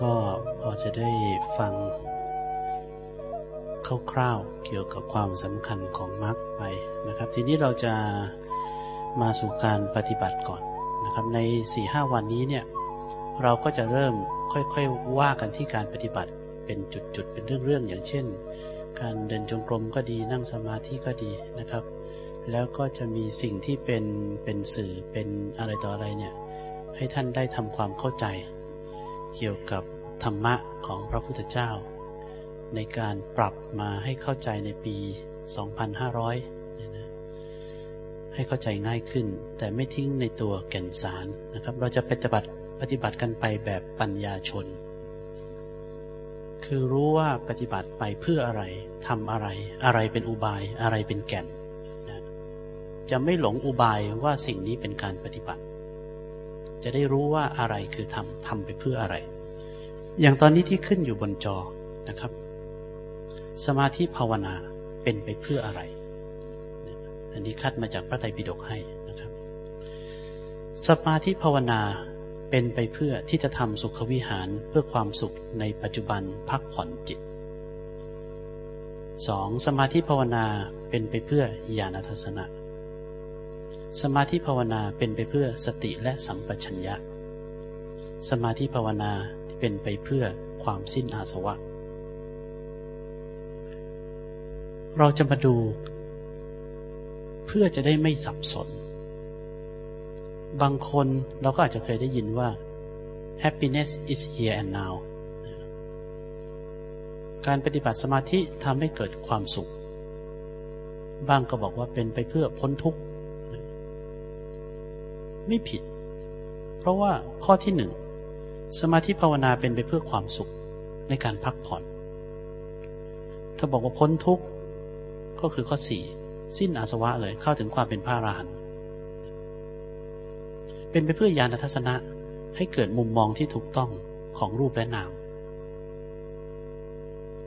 ก็พอจะได้ฟังคร่าวๆเกี่ยวกับความสำคัญของมรรคไปนะครับ ทีนี้เราจะมาสู่การปฏิบัติก่อนนะครับใน4หวันนี้เนี่ยเราก็จะเริ่มค่อยๆว่ากันที่การปฏิบัติเป็นจุดๆ เป็นเรื่องๆ อย่างเช่น การเดินจงกรมก็ดีนั่งสมาธิก็ดีนะครับ แล้วก็จะมีสิ่งที่เป็นเป็นสื่อเป็นอะไรต่ออะไรเนี่ยให้ท่านได้ทำความเข้าใจ เกี่ยวกับธรรมะของพระพุทธเจ้า ในการปรับมาให้เข้าใจในปี 2500นะให้เข้าใจง่ายขึ้น แต่ไม่ทิ้งในตัวแก่นสารนะครับ เราจะปฏิบัติปฏิบัติกันไปแบบปัญญาชน คือรู้ว่าปฏิบัติไปเพื่ออะไรทำอะไร อะไรเป็นอุบายอะไรเป็นแก่นนะจะไม่หลงอุบายว่าสิ่งนี้เป็นการปฏิบัติ จะได้รู้ว่าอะไรคือทำทำไปเพื่ออะไร อย่างตอนนี้ที่ขึ้นอยู่บนจอนะครับ สมาธิภาวนาเป็นไปเพื่ออะไร อันนี้คัดมาจากพระไตรปิฎกให้นะครับ สมาธิภาวนาเป็นไปเพื่อที่จะทำสุขวิหารเพื่อความสุขในปัจจุบันพักผ่อนจิตสองสมาธิภาวนาเป็นไปเพื่อญาณทัศนะ สมาธิภาวนาเป็นไปเพื่อสติและสัมปชัญญะ สมาธิภาวนาเป็นไปเพื่อความสิ้นอาสวะ เราจะมาดู เพื่อจะได้ไม่สับสน บางคนเราก็อาจจะเคยได้ยินว่า happiness is here and now การปฏิบัติสมาธิทำให้เกิดความสุขบางก็บอกว่าเป็นไปเพื่อพ้นทุกข์ ไม่ผิด เพราะว่าข้อที่หนึ่งสมาธิภาวนาเป็นไปเพื่อความสุขในการพักผ่อน ถ้าบอกว่าพ้นทุกข์ก็คือข้อสี่สิ้นอาสวะเลยเข้าถึงความเป็นพระอรหันต์เป็นไปเพื่อญาณทัศนะให้เกิดมุมมองที่ถูกต้องของรูปและนาม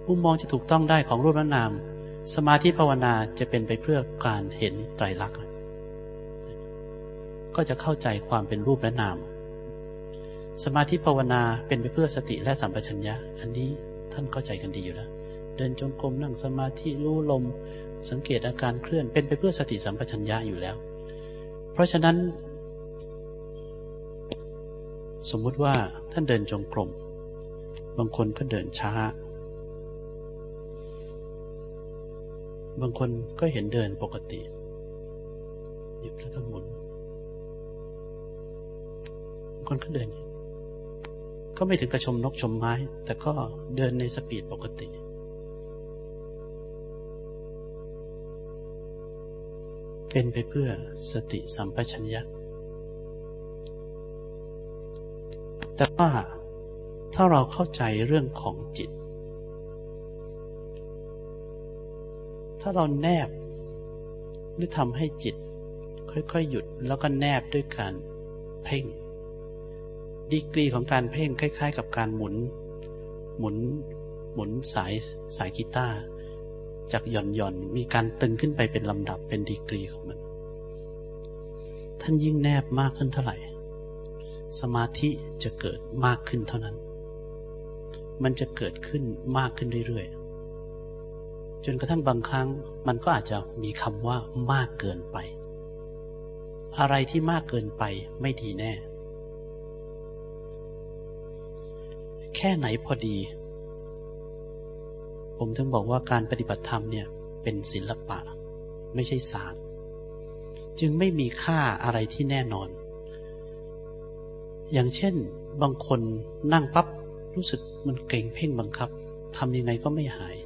มุมมองจะถูกต้องได้ของรูปและนาม สมาธิภาวนาจะเป็นไปเพื่อการเห็นไตรลักษณ์ ก็จะเข้าใจความเป็นรูปและนาม สมาธิภาวนาเป็นไปเพื่อสติและสัมปชัญญะ อันนี้ท่านเข้าใจกันดีอยู่แล้ว เดินจงกรมนั่งสมาธิรู้ลม สังเกตอาการเคลื่อนเป็นไปเพื่อสติสัมปชัญญะอยู่แล้ว เพราะฉะนั้น สมมุติว่าท่านเดินจงกรม บางคนก็เดินช้า บางคนก็เห็นเดินปกติหยุดแล้วก็หมุน คนก็เดิน ก็ไม่ถึงกระชมนกชมไม้ แต่ก็เดินในสปีดปกติ เป็นไปเพื่อสติสัมปชัญญะ แต่ว่าถ้าเราเข้าใจเรื่องของจิต ถ้าเราแนบหรือทำให้จิต ค่อยๆ หยุดแล้วก็แนบด้วยการเพ่ง ดีกรีของการเพ่งคล้าย ๆ กับการหมุน หมุนหมุนสายสายกีตาร์จากหย่อนหย่อนมีการตึงขึ้นไปเป็นลำดับเป็นดีกรีของมัน ท่านยิ่งแนบมากขึ้นเท่าไหร่ สมาธิจะเกิดมากขึ้นเท่านั้น มันจะเกิดขึ้นมากขึ้นเรื่อยๆ จนกระทั่งบางครั้งมันก็อาจจะมีคำว่ามากเกินไป อะไรที่มากเกินไปไม่ดีแน่ แค่ไหนพอดี ผมถึงบอกว่าการปฏิบัติธรรมเนี่ยเป็นศิลปะ ไม่ใช่ศาสตร์ จึงไม่มีค่าอะไรที่แน่นอน อย่างเช่นบางคนนั่งปับ๊บรู้สึกมันเกรงเพ่งบังคับทำยังไงก็ไม่หาย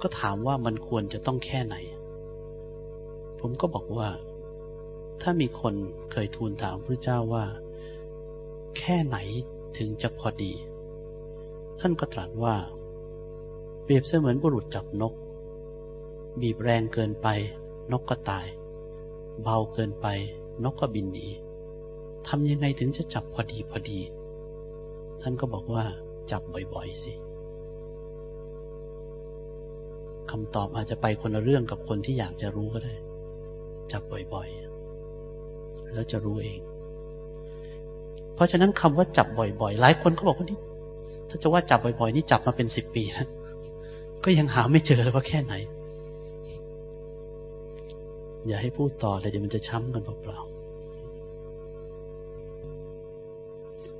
ก็ถามว่ามันควรจะต้องแค่ไหน ผมก็บอกว่า ถ้ามีคนเคยทูลถามพระเจ้าว่า แค่ไหน ถึงจะพอดี ท่านก็ตรัสว่า เปรียบเสมือนบุรุษจับนก บีบแรงเกินไป นกก็ตาย เบาเกินไป นกก็บินหนีทำยังไงถึงจะจับพอดีพอดี ท่านก็บอกว่า จับบ่อยๆสิคำตอบอาจจะไปคนละเรื่องกับคนที่อยากจะรู้ก็ได้ จับบ่อยๆ แล้วจะรู้เอง เพราะฉะนั้นคำว่าจับบ่อยๆ หลายคนเขาบอกว่านี่ถ้าจะว่าจับบ่อยๆ นี่จับมาเป็นสิบปีแล้วก็ยังหาไม่เจอเลยว่าแค่ไหน อย่าให้พูดต่อเลยเดี๋ยวมันจะช้ำกันเปล่าๆ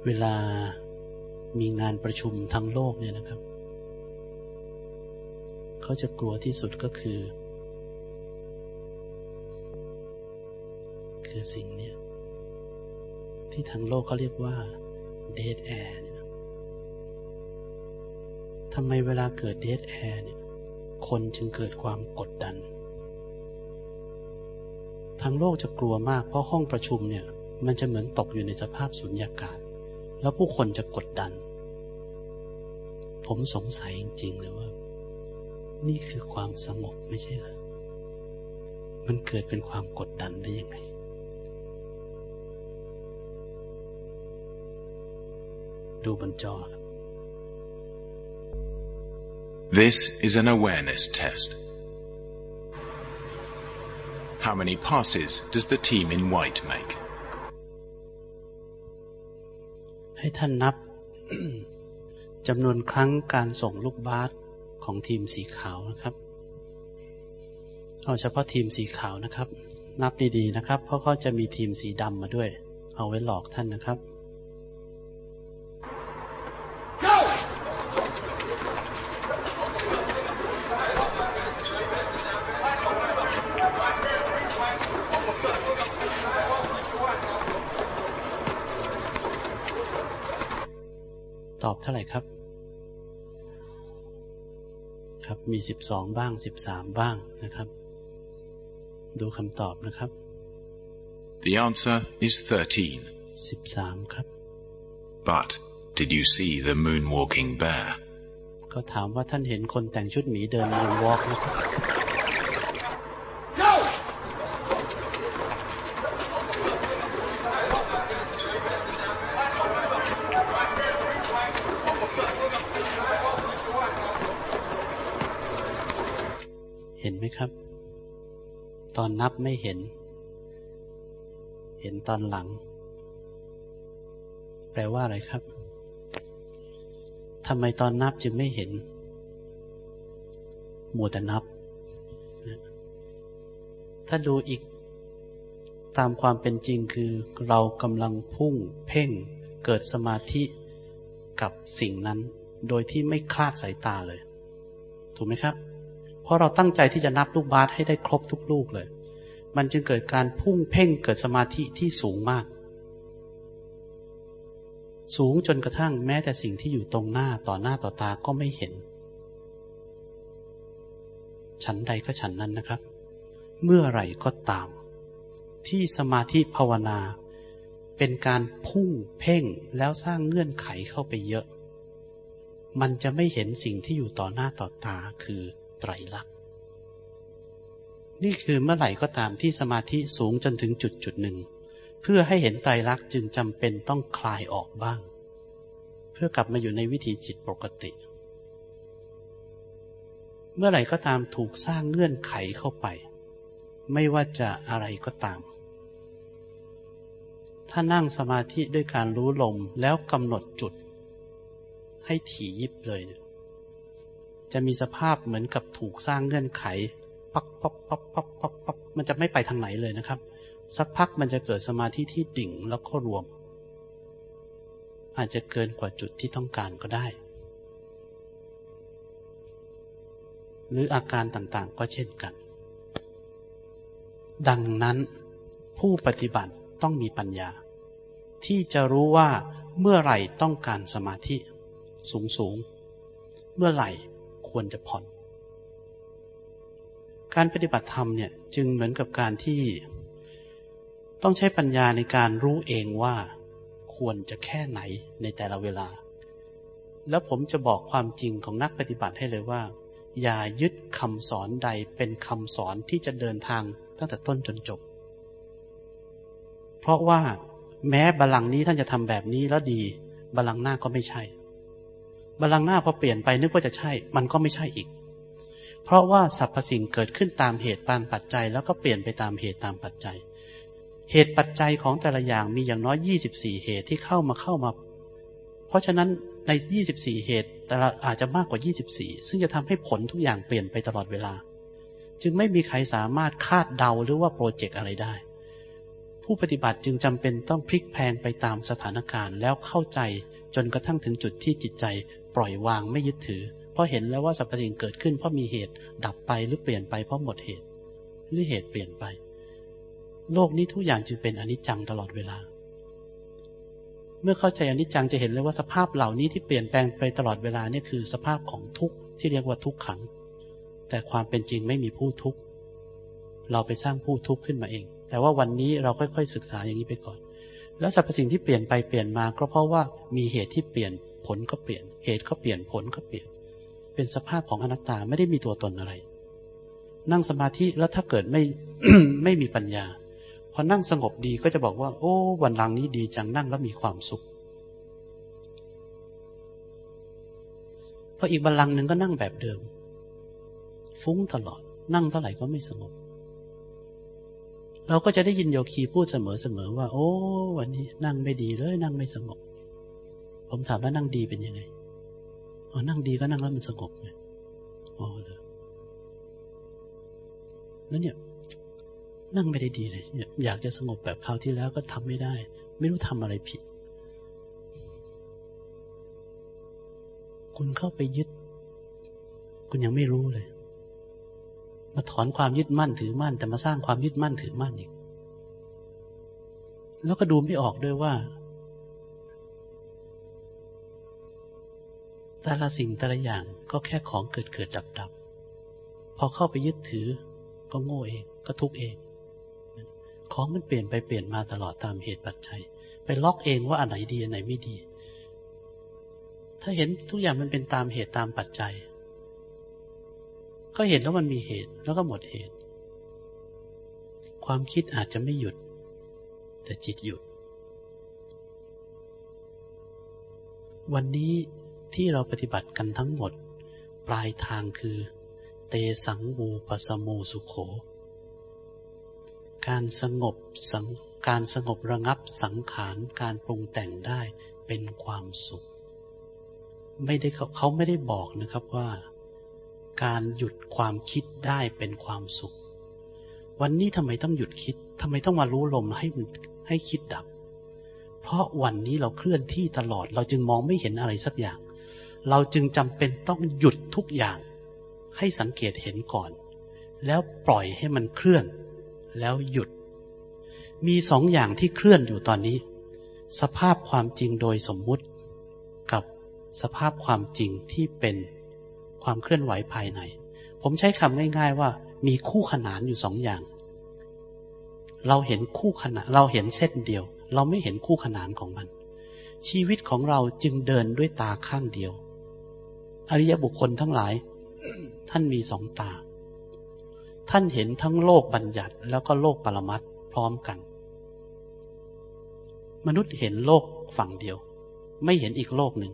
เวลามีงานประชุมทั้งโลกเนี่ยนะครับ เขาจะกลัวที่สุดก็คือ คือสิ่งเนี้ย ที่ทั้งโลกเขาเรียกว่า dead air เนี่ยทำไมเวลาเกิด dead air เนี่ย คนจึงเกิดความกดดันทั้งโลกจะกลัวมากเพราะห้องประชุมเนี่ย มันจะเหมือนตกอยู่ในสภาพสุญญากาศ แล้วผู้คนจะกดดัน ผมสงสัยจริงๆเลยว่า นี่คือความสงบไม่ใช่เหรอ มันเกิดเป็นความกดดันได้ยังไง ดูบนจอ This is an awareness test. How many passes does the team in white make? ให้ท่านนับจำนวนครั้งการส่งลูกบาสของทีมสีขาวนะครับ เอาเฉพาะทีมสีขาวนะครับ นับดีๆนะครับ เพราะเขาจะมีทีมสีดำมาด้วย เอาไว้หลอกท่านนะครับ มีสิบสองบ้างสิบสามบ้างนะครับ ดูคำตอบนะครับ The answer is 13. สิบสามครับ But did you see the moonwalking bear? ก็ถามว่าท่านเห็นคนแต่งชุดหมีเดินมูนวอล์กไหมครับ นับไม่เห็น เห็นตอนหลัง แปลว่าอะไรครับทำไมตอนนับจึงไม่เห็นมัวแต่นับ ถ้าดูอีกตามความเป็นจริงคือเรากำลังพุ่งเพ่งเกิดสมาธิกับสิ่งนั้น โดยที่ไม่คลาดสายตาเลย ถูกไหมครับ เพราะเราตั้งใจที่จะนับลูกบาสให้ได้ครบทุกลูกเลย มันจึงเกิดการพุ่งเพ่งเกิดสมาธิที่สูงมาก สูงจนกระทั่งแม้แต่สิ่งที่อยู่ตรงหน้าต่อหน้าต่อตาก็ไม่เห็น ฉันใดก็ฉันนั้นนะครับ เมื่อไหร่ก็ตาม ที่สมาธิภาวนา เป็นการพุ่งเพ่งแล้วสร้างเงื่อนไขเข้าไปเยอะ มันจะไม่เห็นสิ่งที่อยู่ต่อหน้าต่อตาคือไตรลักษณ์ นี่คือเมื่อไหร่ก็ตามที่สมาธิสูงจนถึงจุดจุดหนึ่ง เพื่อให้เห็นไตรลักษณ์จึงจำเป็นต้องคลายออกบ้าง เพื่อกลับมาอยู่ในวิถีจิตปกติ เมื่อไหร่ก็ตามถูกสร้างเงื่อนไขเข้าไป ไม่ว่าจะอะไรก็ตาม ถ้านั่งสมาธิด้วยการรู้ลมแล้วกำหนดจุด ให้ถี่ยิบเลยเนี่ยจะมีสภาพเหมือนกับถูกสร้างเงื่อนไข ปักปักปักปักปักปักมันจะไม่ไปทางไหนเลยนะครับ สักพักมันจะเกิดสมาธิที่ดิ่งแล้วก็รวม อาจจะเกินกว่าจุดที่ต้องการก็ได้ หรืออาการต่างๆก็เช่นกัน ดังนั้นผู้ปฏิบัติต้องมีปัญญา ที่จะรู้ว่าเมื่อไหร่ต้องการสมาธิสูงสูงๆเมื่อไหร่ควรจะผ่อน การปฏิบัติธรรมเนี่ยจึงเหมือนกับการที่ ต้องใช้ปัญญาในการรู้เองว่า ควรจะแค่ไหนในแต่ละเวลา แล้วผมจะบอกความจริงของนักปฏิบัติให้เลยว่า อย่ายึดคำสอนใดเป็นคำสอนที่จะเดินทางตั้งแต่ต้นจนจบ เพราะว่าแม้บาลังนี้ท่านจะทำแบบนี้แล้วดีบาลังหน้าก็ไม่ใช่บาลังหน้าพอเปลี่ยนไปนึกว่าจะใช่ มันก็ไม่ใช่อีก เพราะว่าสรรพสิ่งเกิดขึ้นตามเหตุตามปัจจัย แล้วก็เปลี่ยนไปตามเหตุตามปัจจัย เหตุปัจจัยของแต่ละอย่างมีอย่างน้อย 24 เหตุที่เข้ามาเข้ามา เพราะฉะนั้นใน 24 เหตุ แต่ละอาจจะมากกว่า 24 ซึ่งจะทำให้ผลทุกอย่างเปลี่ยนไปตลอดเวลา จึงไม่มีใครสามารถคาดเดาหรือว่าโปรเจกต์อะไรได้ ผู้ปฏิบัติจึงจำเป็นต้องพลิกแพลงไปตามสถานการณ์ แล้วเข้าใจจนกระทั่งถึงจุดที่จิตใจปล่อยวางไม่ยึดถือ ราะเห็นแล้วว่าสรรพสิ่งเกิดขึ้นเพราะมีเหตุดับไปหรือเปลี่ยนไปเพราะหมดเหตุ หรือเหตุเปลี่ยนไป โลกนี้ทุกอย่างจึงเป็นอนิจจังตลอดเวลา เมื่อเข้าใจอนิจจังจะเห็นเลยว่าสภาพเหล่านี้ที่เปลี่ยนแปลงไปตลอดเวลาเนี่ยคือสภาพของทุกข์ที่เรียกว่าทุกขัง แต่ความเป็นจริงไม่มีผู้ทุกข์เราไปสร้างผู้ทุกข์ขึ้นมาเอง แต่ว่าวันนี้เราค่อยๆศึกษาอย่างนี้ไปก่อน แล้วสรรพสิ่งที่เปลี่ยนไปเปลี่ยนมาก็เพราะว่ามีเหตุที่เปลี่ยนผลก็เปลี่ยน เหตุก็เปลี่ยนผลก็เปลี่ยน เป็นสภาพของอนัตตาไม่ได้มีตัวตนอะไร นั่งสมาธิแล้วถ้าเกิดไม่ไม่มีปัญญา พอนั่งสงบดีก็จะบอกว่า โอ้ วันหลังนี้ดีจังนั่งแล้วมีความสุขพออีกบัลลังก์หนึ่งก็นั่งแบบเดิม ฟุ้งตลอด นั่งเท่าไหร่ก็ไม่สงบ เราก็จะได้ยินโยคีพูดเสมอๆว่า โอ้ วันนี้นั่งไม่ดีเลย นั่งไม่สงบ ผมถามว่านั่งดีเป็นยังไง อ๋อนั่งดีก็นั่งแล้วมันสงบไงอ๋อเลยแล้วเนี่ย นั่งไม่ได้ดีเลย อยากจะสงบแบบคราวที่แล้วก็ทำไม่ได้ ไม่รู้ทำอะไรผิด คุณเข้าไปยึด คุณยังไม่รู้เลย มาถอนความยึดมั่นถือมั่น แต่มาสร้างความยึดมั่นถือมั่นอีก แล้วก็ดูไม่ออกด้วยว่า แต่ละสิ่งแต่ละอย่างก็แค่ของเกิดเกิดดับดับพอเข้าไปยึดถือ ก็โง่เองก็ทุกเอง ของมันเปลี่ยนไปเปลี่ยนมาตลอดตามเหตุปัจจัย ไปล็อกเองว่าอันไหนดีอันไหนไม่ดี ถ้าเห็นทุกอย่างมันเป็นตามเหตุตามปัจจัย ก็เห็นแล้วมันมีเหตุแล้วก็หมดเหตุ ความคิดอาจจะไม่หยุด แต่จิตหยุด วันนี้ ที่เราปฏิบัติกันทั้งหมด ปลายทางคือ เตสังวูปสโมสุขโข การสงบสังการสงบระงับสังขารการปรุงแต่งได้เป็นความสุข ไม่ได้เขาเขาไม่ได้บอกนะครับว่า การหยุดความคิดได้เป็นความสุข วันนี้ทำไมต้องหยุดคิดทำไมต้องมารู้ลมให้ให้คิดดับ เพราะวันนี้เราเคลื่อนที่ตลอดเราจึงมองไม่เห็นอะไรสักอย่าง เราจึงจำเป็นต้องหยุดทุกอย่าง ให้สังเกตเห็นก่อน แล้วปล่อยให้มันเคลื่อน แล้วหยุด มีสองอย่างที่เคลื่อนอยู่ตอนนี้ สภาพความจริงโดยสมมุติ กับสภาพความจริงที่เป็นความเคลื่อนไหวภายใน ผมใช้คำง่าย ๆ ว่ามีคู่ขนานอยู่สองอย่าง เราเห็นคู่ขนานเราเห็นเส้นเดียว เราไม่เห็นคู่ขนานของมัน ชีวิตของเราจึงเดินด้วยตาข้างเดียว อริยบุคคลทั้งหลาย ท่านมีสองตา ท่านเห็นทั้งโลกบัญญัติแล้วก็โลกปรมัตถ์พร้อมกัน มนุษย์เห็นโลกฝั่งเดียว ไม่เห็นอีกโลกหนึ่ง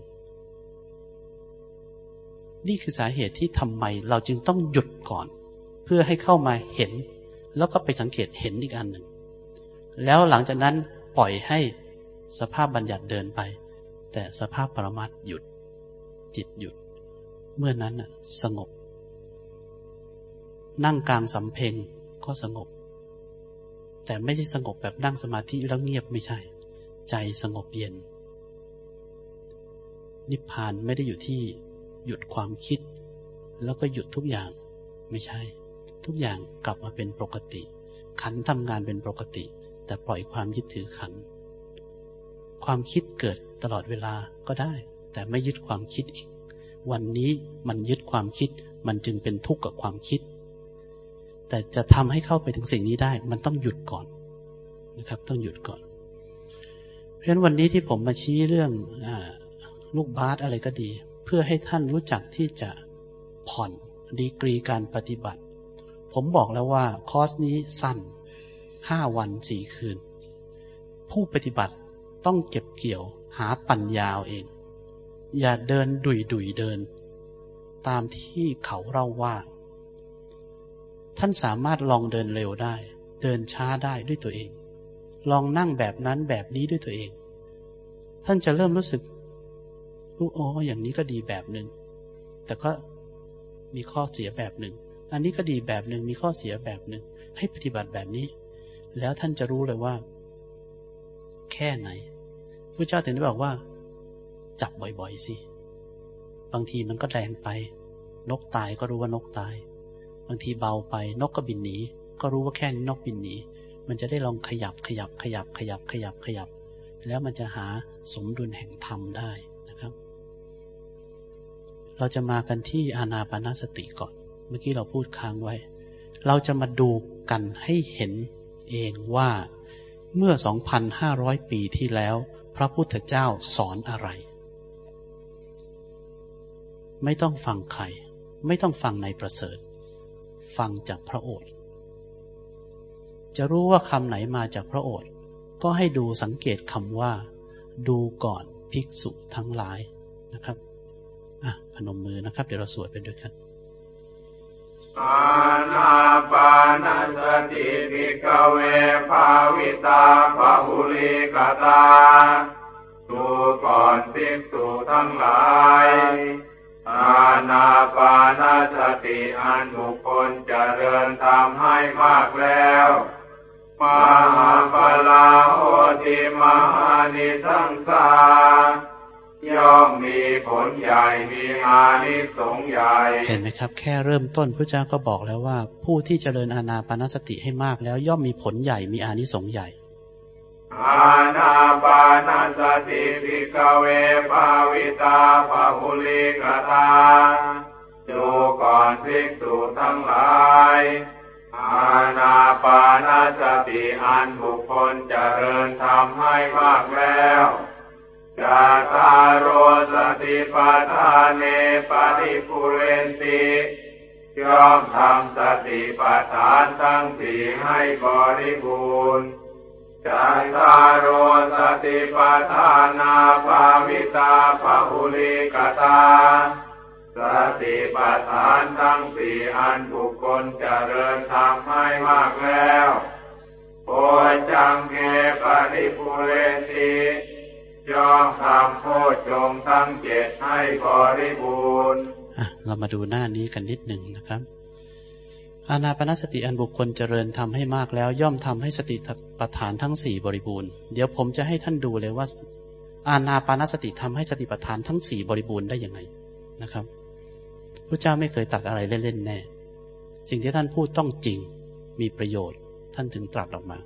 นี่คือสาเหตุที่ทำไมเราจึงต้องหยุดก่อน เพื่อให้เข้ามาเห็น แล้วก็ไปสังเกตเห็นอีกอันหนึ่ง แล้วหลังจากนั้นปล่อยให้สภาพบัญญัติเดินไป แต่สภาพปรมัตถ์หยุด จิตหยุด เมื่อนั้นสงบ นั่งกลางสำเพ็งก็สงบ แต่ไม่ใช่สงบแบบนั่งสมาธิแล้วเงียบไม่ใช่ ใจสงบเย็น นิพพานไม่ได้อยู่ที่หยุดความคิด แล้วก็หยุดทุกอย่างไม่ใช่ ทุกอย่างกลับมาเป็นปกติ ขันทำงานเป็นปกติ แต่ปล่อยความยึดถือขัน ความคิดเกิดตลอดเวลาก็ได้ แต่ไม่ยึดความคิดอีก วันนี้มันยึดความคิด มันจึงเป็นทุกข์กับความคิด แต่จะทำให้เข้าไปถึงสิ่งนี้ได้ มันต้องหยุดก่อนนะครับ ต้องหยุดก่อน เพราะฉะนั้นวันนี้ที่ผมมาชี้เรื่องอลูกบาสอะไรก็ดี เพื่อให้ท่านรู้จักที่จะผ่อนดีกรีการปฏิบัติ ผมบอกแล้วว่าคอร์สนี้สั้นห้าวันสี่คืน ผู้ปฏิบัติต้องเก็บเกี่ยวหาปัญญาเอาเอง อย่าเดินดุยดุยเดิน ตามที่เขาเล่าว่า ท่านสามารถลองเดินเร็วได้ เดินช้าได้ด้วยตัวเอง ลองนั่งแบบนั้นแบบนี้ด้วยตัวเอง ท่านจะเริ่มรู้สึกรู้อ้อย่างนี้ก็ดีแบบหนึ่งแต่ก็มีข้อเสียแบบหนึ่ง อันนี้ก็ดีแบบหนึ่งมีข้อเสียแบบหนึ่ง ให้ปฏิบัติแบบนี้ แล้วท่านจะรู้เลยว่า แค่ไหนพระเจ้าถึงได้บอกว่า จับบ่อยๆ สิ บางทีมันก็แรงไป นกตายก็รู้ว่านกตาย บางทีเบาไปนกก็บินหนี ก็รู้ว่าแค่นี้นกบินหนี มันจะได้ลองขยับขยับขยับขยับขยับขยับ แล้วมันจะหาสมดุลแห่งธรรมได้นะครับ เราจะมากันที่อานาปานาสติก่อน เมื่อกี้เราพูดค้างไว้ เราจะมาดูกันให้เห็นเองว่าเมื่อ 2,500 ปีที่แล้ว พระพุทธเจ้าสอนอะไร ไม่ต้องฟังใคร ไม่ต้องฟังในประเสริฐ ฟังจากพระโอษฐ์จะรู้ว่าคำไหนมาจากพระโอษฐ์ก็ให้ดูสังเกตคำว่า ดูก่อนภิกษุทั้งหลายนะครับอะพนมมือนะครับ เดี๋ยวเราสวดไปด้วยกันอานาปานสติภิกเวภาวิตาภาหุลิกตาดูก่อนภิกษุทั้งหลาย อานาปานสติอันบุคคลเจริญทำให้มากแล้วมหาปลาโหติมหานิสังสาย่อมมีผลใหญ่มีอานิสงส์ใหญ่ เห็นไหมครับ แค่เริ่มต้นพระเจ้าก็บอกแล้วว่า ผู้ที่เจริญอานาปานสติให้มากแล้วย่อมมีผลใหญ่มีอานิสงส์ใหญ่ อานาปานสติภิกเวภาวิตาภาหุลิกตาดูก่อนภิกษุทั้งหลายอานาปานสติอันบุคคลเจริญทำให้มากแล้วจาตารโรสติปัฏฐานเนปริปุเรนติย่อมทำสติปัฏฐานทั้งสี่ให้บริบูรณ์ จาตารโรสติปัฏฐานาภาวิตาภาหุลิกตา สติปัฏฐานทั้งสี่อันบุคคลเจริญทำให้มากแล้วโอจังเกปริปุเรติย่อมทำโพชงทั้งเจ็ดให้บริบูรณ์เรามาดูหน้านี้กันนิดหนึ่งนะครับ อานาปนสติอันบุคคลเจริญทำให้มากแล้ว ย่อมทำให้สติปัฏฐานทั้งสี่บริบูรณ์ เดี๋ยวผมจะให้ท่านดูเลยว่า อานาปานสติทำให้สติปัฏฐานทั้งสี่บริบูรณ์ได้ยังไงนะครับพระเจ้าไม่เคยตัดอะไรเล่นๆแน่ สิ่งที่ท่านพูดต้องจริง มีประโยชน์ ท่านถึงตรัสออกมา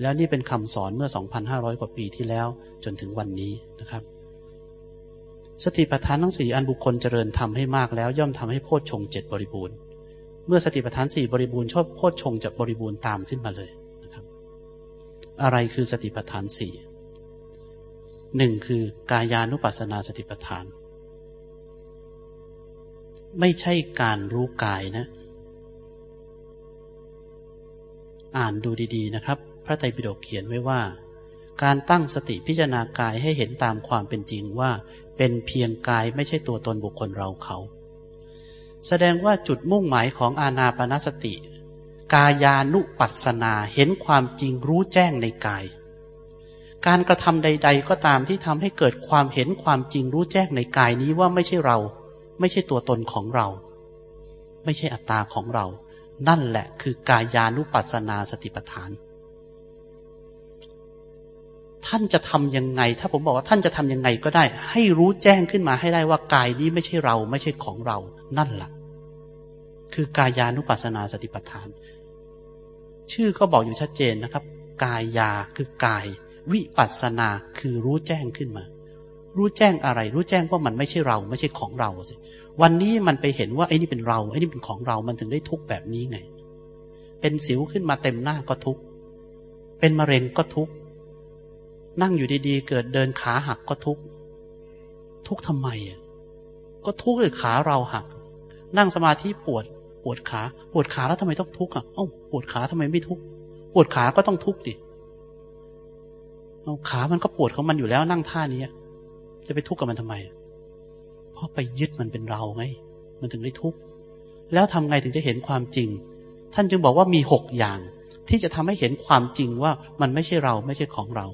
แล้วนี่เป็นคำสอนเมื่อ 2,500 กว่าปีที่แล้วจนถึงวันนี้นะครับ สติปัฏฐานทั้งสี่อันบุคคลเจริญทำให้มากแล้ว ย่อมทำให้โพชฌงเจ็ดบริบูรณ์ มื่อสติปัฏฐานสี่บริบูรณ์ชอบโพชฌงจะบริบูรณ์ตามขึ้นมาเลยนะครับ อะไรคือสติปัฏฐานสี่หนึ่งคือกายานุปัสสนาสติปัฏฐาน ไม่ใช่การรู้กายนะ อ่านดูดีๆนะครับ พระไตรปิฎกเขียนไว้ว่า การตั้งสติพิจารณากายให้เห็นตามความเป็นจริงว่า เป็นเพียงกายไม่ใช่ตัวตนบุคคลเราเขา แสดงว่าจุดมุ่งหมายของอาณาปณสติ กายานุปัสสนาเห็นความจริงรู้แจ้งในกาย การกระทำใด ๆ ก็ตามที่ทำให้เกิดความเห็นความจริงรู้แจ้งในกายนี้ว่าไม่ใช่เรา ไม่ใช่ตัวตนของเรา ไม่ใช่อัตตาของเรา นั่นแหละคือกายานุปัสสนาสติปัฏฐาน ท่านจะทำยังไง ถ้าผมบอกว่าท่านจะทำยังไงก็ได้ ให้รู้แจ้งขึ้นมาให้ได้ว่ากายนี้ไม่ใช่เรา ไม่ใช่ของเรา นั่นละ่ะ คือกายานุปัสสนาสติปัฏฐาน ชื่อก็บอกอยู่ชัดเจนนะครับ กายาคือกาย วิปัสสนาคือรู้แจ้งขึ้นมา รู้แจ้งอะไร รู้แจ้งว่ามันไม่ใช่เรา ไม่ใช่ของเราสิวันนี้มันไปเห็นว่าไอ้นี่เป็นเราไอ้นี่เป็นของเรา มันถึงได้ทุกข์แบบนี้ไง เป็นสิวขึ้นมาเต็มหน้าก็ทุกข์เป็นมะเร็งก็ทุกข์ นั่งอยู่ดีๆ เกิดเดินขาหักก็ทุกข์ทุกข์ทำไมอะก็ทุกข์เลยขาเราหัก นั่งสมาธิปวด ปวดขา ปวดขาแล้วทำไมต้องทุกข์อะเอ้าปวดขาทำไมไม่ทุกข์ปวดขาก็ต้องทุกข์ดิเอาขามันก็ปวดของมันอยู่แล้วนั่งท่านี้จะไปทุกข์กับมันทำไมเพราะไปยึดมันเป็นเราไง มันถึงได้ทุกข์แล้วทำไงถึงจะเห็นความจริง ท่านจึงบอกว่ามีหกอย่าง ที่จะทำให้เห็นความจริงว่ามันไม่ใช่เราไม่ใช่ของเรา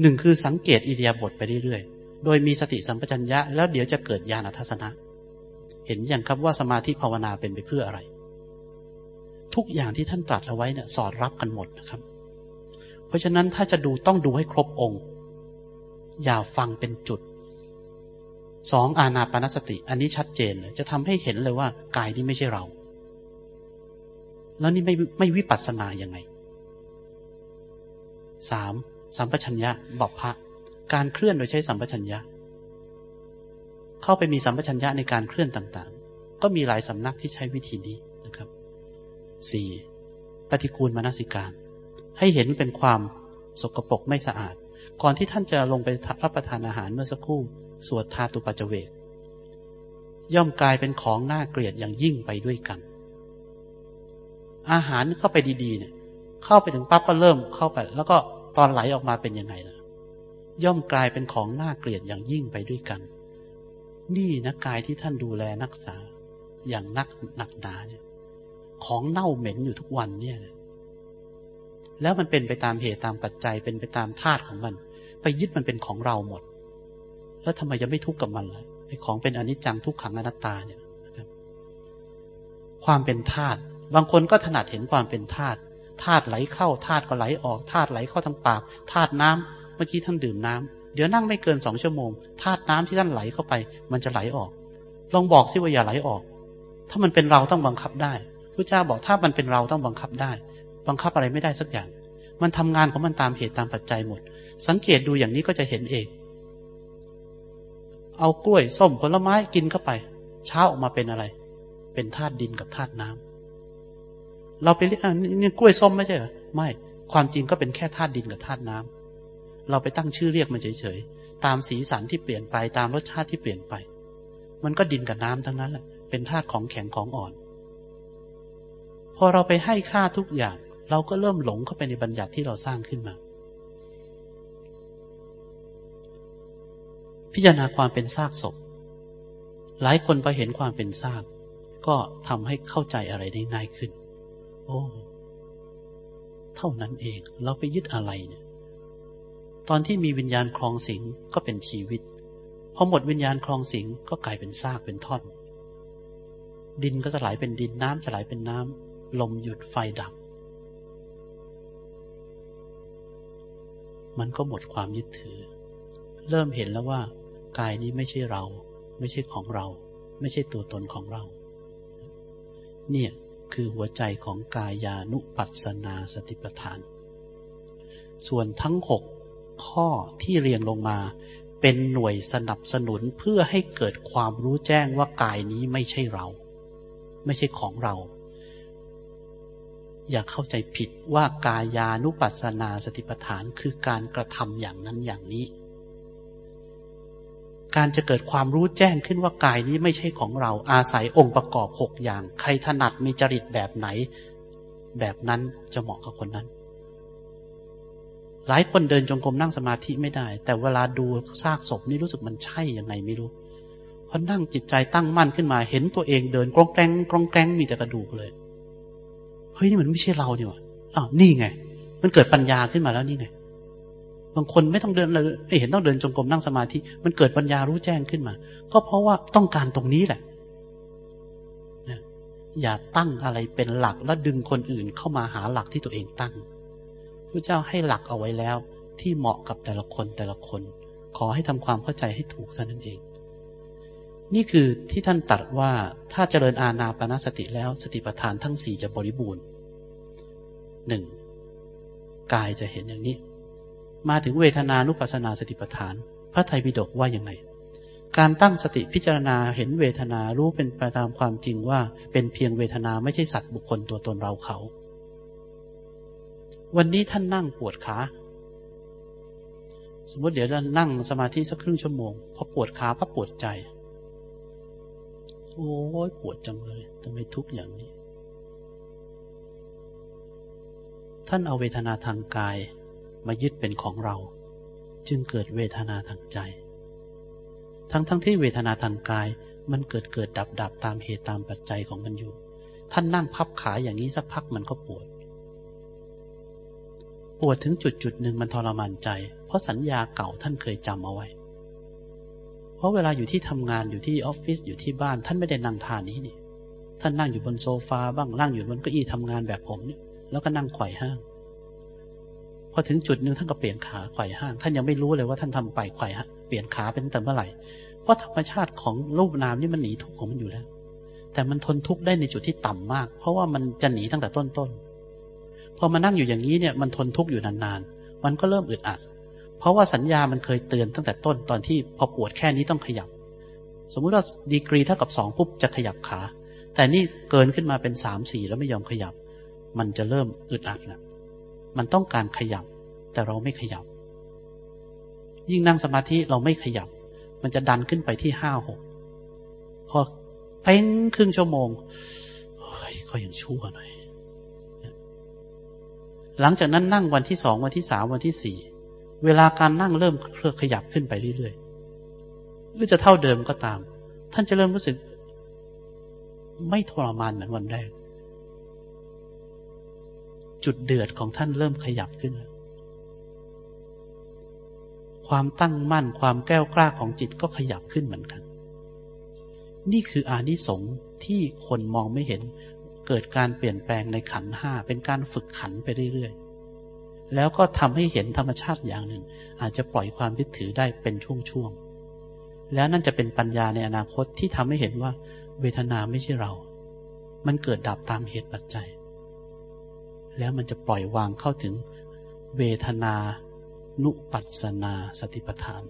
หนึ่งคือสังเกตอิริยาบถไปเรื่อยๆ โดยมีสติสัมปชัญญะแล้วเดี๋ยวจะเกิดญาณทัศนะ เห็นอย่างครับว่าสมาธิภาวนาเป็นไปเพื่ออะไร ทุกอย่างที่ท่านตรัสเอาไว้เนี่ยสอดรับกันหมดนะครับ เพราะฉะนั้นถ้าจะดูต้องดูให้ครบองค์ อย่าฟังเป็นจุดสองอาณาปณสติ อันนี้ชัดเจนเลยจะทำให้เห็นเลยว่ากายนี้ไม่ใช่เรา แล้วนี่ไม่ไม่วิปัสสนายังไงสาม สัมปชัญญะบอกพระการเคลื่อนโดยใช้สัมปชัญญะ เข้าไปมีสัมปชัญญะในการเคลื่อนต่างๆ ก็มีหลายสำนักที่ใช้วิธีนี้นะครับสี่ปฏิกูลมนสิการ ให้เห็นเป็นความสกปรกไม่สะอาด ก่อนที่ท่านจะลงไปรับประทานอาหารเมื่อสักครู่ สวดทาตุปัจเวก ย่อมกลายเป็นของน่าเกลียดอย่างยิ่งไปด้วยกัน อาหารเข้าไปดีๆเนี่ย เข้าไปถึงปั๊บก็เริ่มเข้าไป แล้วก็ ตอนไหลออกมาเป็นยังไงล่ะ ย่อมกลายเป็นของน่าเกลียดอย่างยิ่งไปด้วยกัน นี่นะกายที่ท่านดูแลรักษา อย่างนักหนักหนาเนี่ย ของเน่าเหม็นอยู่ทุกวันเนี่ย แล้วมันเป็นไปตามเหตุตามปัจจัยเป็นไปตามธาตุของมัน ไปยึดมันเป็นของเราหมด แล้วทำไมจะไม่ทุกข์กับมันล่ะไอ้ของเป็นอนิจจังทุกขังอนัตตาเนี่ยความเป็นธาตุบางคนก็ถนัดเห็นความเป็นธาตุ ธาตุไหลเข้าธาตุก็ไหลออกธาตุไหลเข้าทางปากธาตุน้ำเมื่อกี้ท่านดื่มน้ำเดี๋ยวนั่งไม่เกินสองชั่วโมงธาตุน้ำที่ท่านไหลเข้าไป มันจะไหลออก ลองบอกสิว่าอย่าไหลออก ถ้ามันเป็นเราต้องบังคับได้พระเจ้าบอกถ้ามันเป็นเราต้องบังคับได้ บังคับอะไรไม่ได้สักอย่าง มันทำงานของมันตามเหตุตามปัจจัยหมด สังเกตดูอย่างนี้ก็จะเห็นเอง เอากล้วยส้มผลไม้กินเข้าไป เช้าออกมาเป็นอะไร เป็นธาตุดินกับธาตุน้ำ เราไปเรียกนี่กล้วยส้มไม่ใช่เหรอไม่ความจริงก็เป็นแค่ธาตุดินกับธาตุน้ำเราไปตั้งชื่อเรียกมันเฉยๆตามสีสันที่เปลี่ยนไปตามรสชาติที่เปลี่ยนไป มันก็ดินกับน้ำทั้งนั้นแหละเป็นธาตุของแข็งของอ่อน พอเราไปให้ค่าทุกอย่าง เราก็เริ่มหลงเข้าไปในบัญญัติที่เราสร้างขึ้นมา พิจารณาความเป็นซากศพ หลายคนพอเห็นความเป็นซากก็ทำให้เข้าใจอะไรได้ง่ายขึ้น โอ้เท่านั้นเอง เราไปยึดอะไรเนี่ย ตอนที่มีวิญญาณคลองสิงก็เป็นชีวิต พอหมดวิญญาณคลองสิงก็กลายเป็นซากเป็นท่อน ดินก็สลายเป็นดินน้ำสลายเป็นน้ำลมหยุดไฟดับ มันก็หมดความยึดถือ เริ่มเห็นแล้วว่ากายนี้ไม่ใช่เรา ไม่ใช่ของเรา ไม่ใช่ตัวตนของเรา เนี่ย คือหัวใจของกายานุปัสสนาสติปัฏฐาน ส่วนทั้งหกข้อที่เรียงลงมา เป็นหน่วยสนับสนุนเพื่อให้เกิดความรู้แจ้งว่ากายนี้ไม่ใช่เรา ไม่ใช่ของเรา อย่าเข้าใจผิดว่ากายานุปัสสนาสติปัฏฐานคือการกระทำอย่างนั้นอย่างนี้ การจะเกิดความรู้แจ้งขึ้นว่ากายนี้ไม่ใช่ของเรา อาศัยองค์ประกอบหกอย่าง ใครถนัดมีจริตแบบไหน แบบนั้นจะเหมาะกับคนนั้น หลายคนเดินจงกรมนั่งสมาธิไม่ได้ แต่เวลาดูซากศพนี่รู้สึกมันใช่ยังไงไม่รู้พอนั่งจิตใจตั้งมั่นขึ้นมา เห็นตัวเองเดินกรองแกงกรองแกงมีแต่กระดูกเลยเฮ้ยนี่มันไม่ใช่เราเนี่ยวะอ้าวนี่ไง มันเกิดปัญญาขึ้นมาแล้วนี่ไง บางคนไม่ต้องเดินเลยไม่เห็นต้องเดินจงกรมนั่งสมาธิ มันเกิดปัญญารู้แจ้งขึ้นมา ก็เพราะว่าต้องการตรงนี้แหละนะอย่าตั้งอะไรเป็นหลักแล้วดึงคนอื่นเข้ามาหาหลักที่ตัวเองตั้งพระเจ้าให้หลักเอาไว้แล้ว ที่เหมาะกับแต่ละคนแต่ละคน ขอให้ทำความเข้าใจให้ถูกเท่านั้นเอง นี่คือที่ท่านตัดว่าถ้าเจริญอาณาปณสติแล้วสติปัฏฐานทั้งสี่จะบริบูรณ์หนึ่งกายจะเห็นอย่างนี้ มาถึงเวทนานุปัสสนาสติปัฏฐาน พระไตรปิฎกว่าอย่างไงการตั้งสติพิจารณาเห็นเวทนารู้เป็นไปตามความจริงว่า เป็นเพียงเวทนาไม่ใช่สัตว์บุคคลตัวตนเราเขา วันนี้ท่านนั่งปวดขาสมมติเดี๋ยวเรานั่งสมาธิสักครึ่งชั่วโมงพอปวดขาพับปวดใจ โอ้ยปวดจังเลยทำไมทุกอย่างนี้ ท่านเอาเวทนาทางกาย มายึดเป็นของเรา จึงเกิดเวทนาทางใจ ทั้งทั้งที่เวทนาทางกายมันเกิดเกิดดับดับตามเหตุตามปัจจัยของมันอยู่ ท่านนั่งพับขาอย่างนี้สักพักมันก็ปวด ปวดถึงจุดจุดหนึ่งมันทรมานใจ เพราะสัญญาเก่าท่านเคยจำเอาไว้ เพราะเวลาอยู่ที่ทำงานอยู่ที่ออฟฟิศอยู่ที่บ้าน ท่านไม่ได้นั่งท่านี้นี่ ท่านนั่งอยู่บนโซฟาบ้างนั่งอยู่บนเก้าอี้ทำงานแบบผมเนี่ย แล้วก็นั่งไขว่ห้าง พอถึงจุดหนึ่งท่านก็เปลี่ยนขาไขว่ห้าง ท่านยังไม่รู้เลยว่าท่านทำไปไขว่เปลี่ยนขาเป็นแต่เมื่อไหร่ เพราะธรรมชาติของรูปนามนี่มันหนีทุกข์ของมันอยู่แล้ว แต่มันทนทุกข์ได้ในจุดที่ต่ำมาก เพราะว่ามันจะหนีตั้งแต่ต้นๆ พอมานั่งอยู่อย่างนี้เนี่ยมันทนทุกข์อยู่นานๆ มันก็เริ่มอึดอัด เพราะว่าสัญญามันเคยเตือนตั้งแต่ต้นตอนที่พอปวดแค่นี้ต้องขยับ สมมุติว่าดีกรีเท่ากับสองปุ๊บจะขยับขา แต่นี่เกินขึ้นมาเป็นสามสี่แล้วไม่ยอมขยับ มันจะเริ่มอึดอัดแล้ว มันต้องการขยับ แต่เราไม่ขยับ ยิ่งนั่งสมาธิเราไม่ขยับ มันจะดันขึ้นไปที่ห้าหกพอเพ่งครึ่งชั่วโมงก็ยังชั่วหน่อย หลังจากนั้นนั่งวันที่สองวันที่สามวันที่สี่เวลาการนั่งเริ่มเคลื่อนขยับขึ้นไปเรื่อยๆหรือจะเท่าเดิมก็ตาม ท่านจะเริ่มรู้สึก ไม่ทรมานเหมือนวันแรก จุดเดือดของท่านเริ่มขยับขึ้น ความตั้งมั่นความแก้วกล้าของจิตก็ขยับขึ้นเหมือนกัน นี่คืออานิสงส์ที่คนมองไม่เห็น เกิดการเปลี่ยนแปลงในขันห้าเป็นการฝึกขันไปเรื่อยๆ แล้วก็ทำให้เห็นธรรมชาติอย่างหนึ่ง อาจจะปล่อยความยึดถือได้เป็นช่วงๆ แล้วนั่นจะเป็นปัญญาในอนาคตที่ทำให้เห็นว่า เวทนาไม่ใช่เรา มันเกิดดับตามเหตุปัจจัย แล้วมันจะปล่อยวางเข้าถึงเวทนานุปัสนาสติปัฏฐาน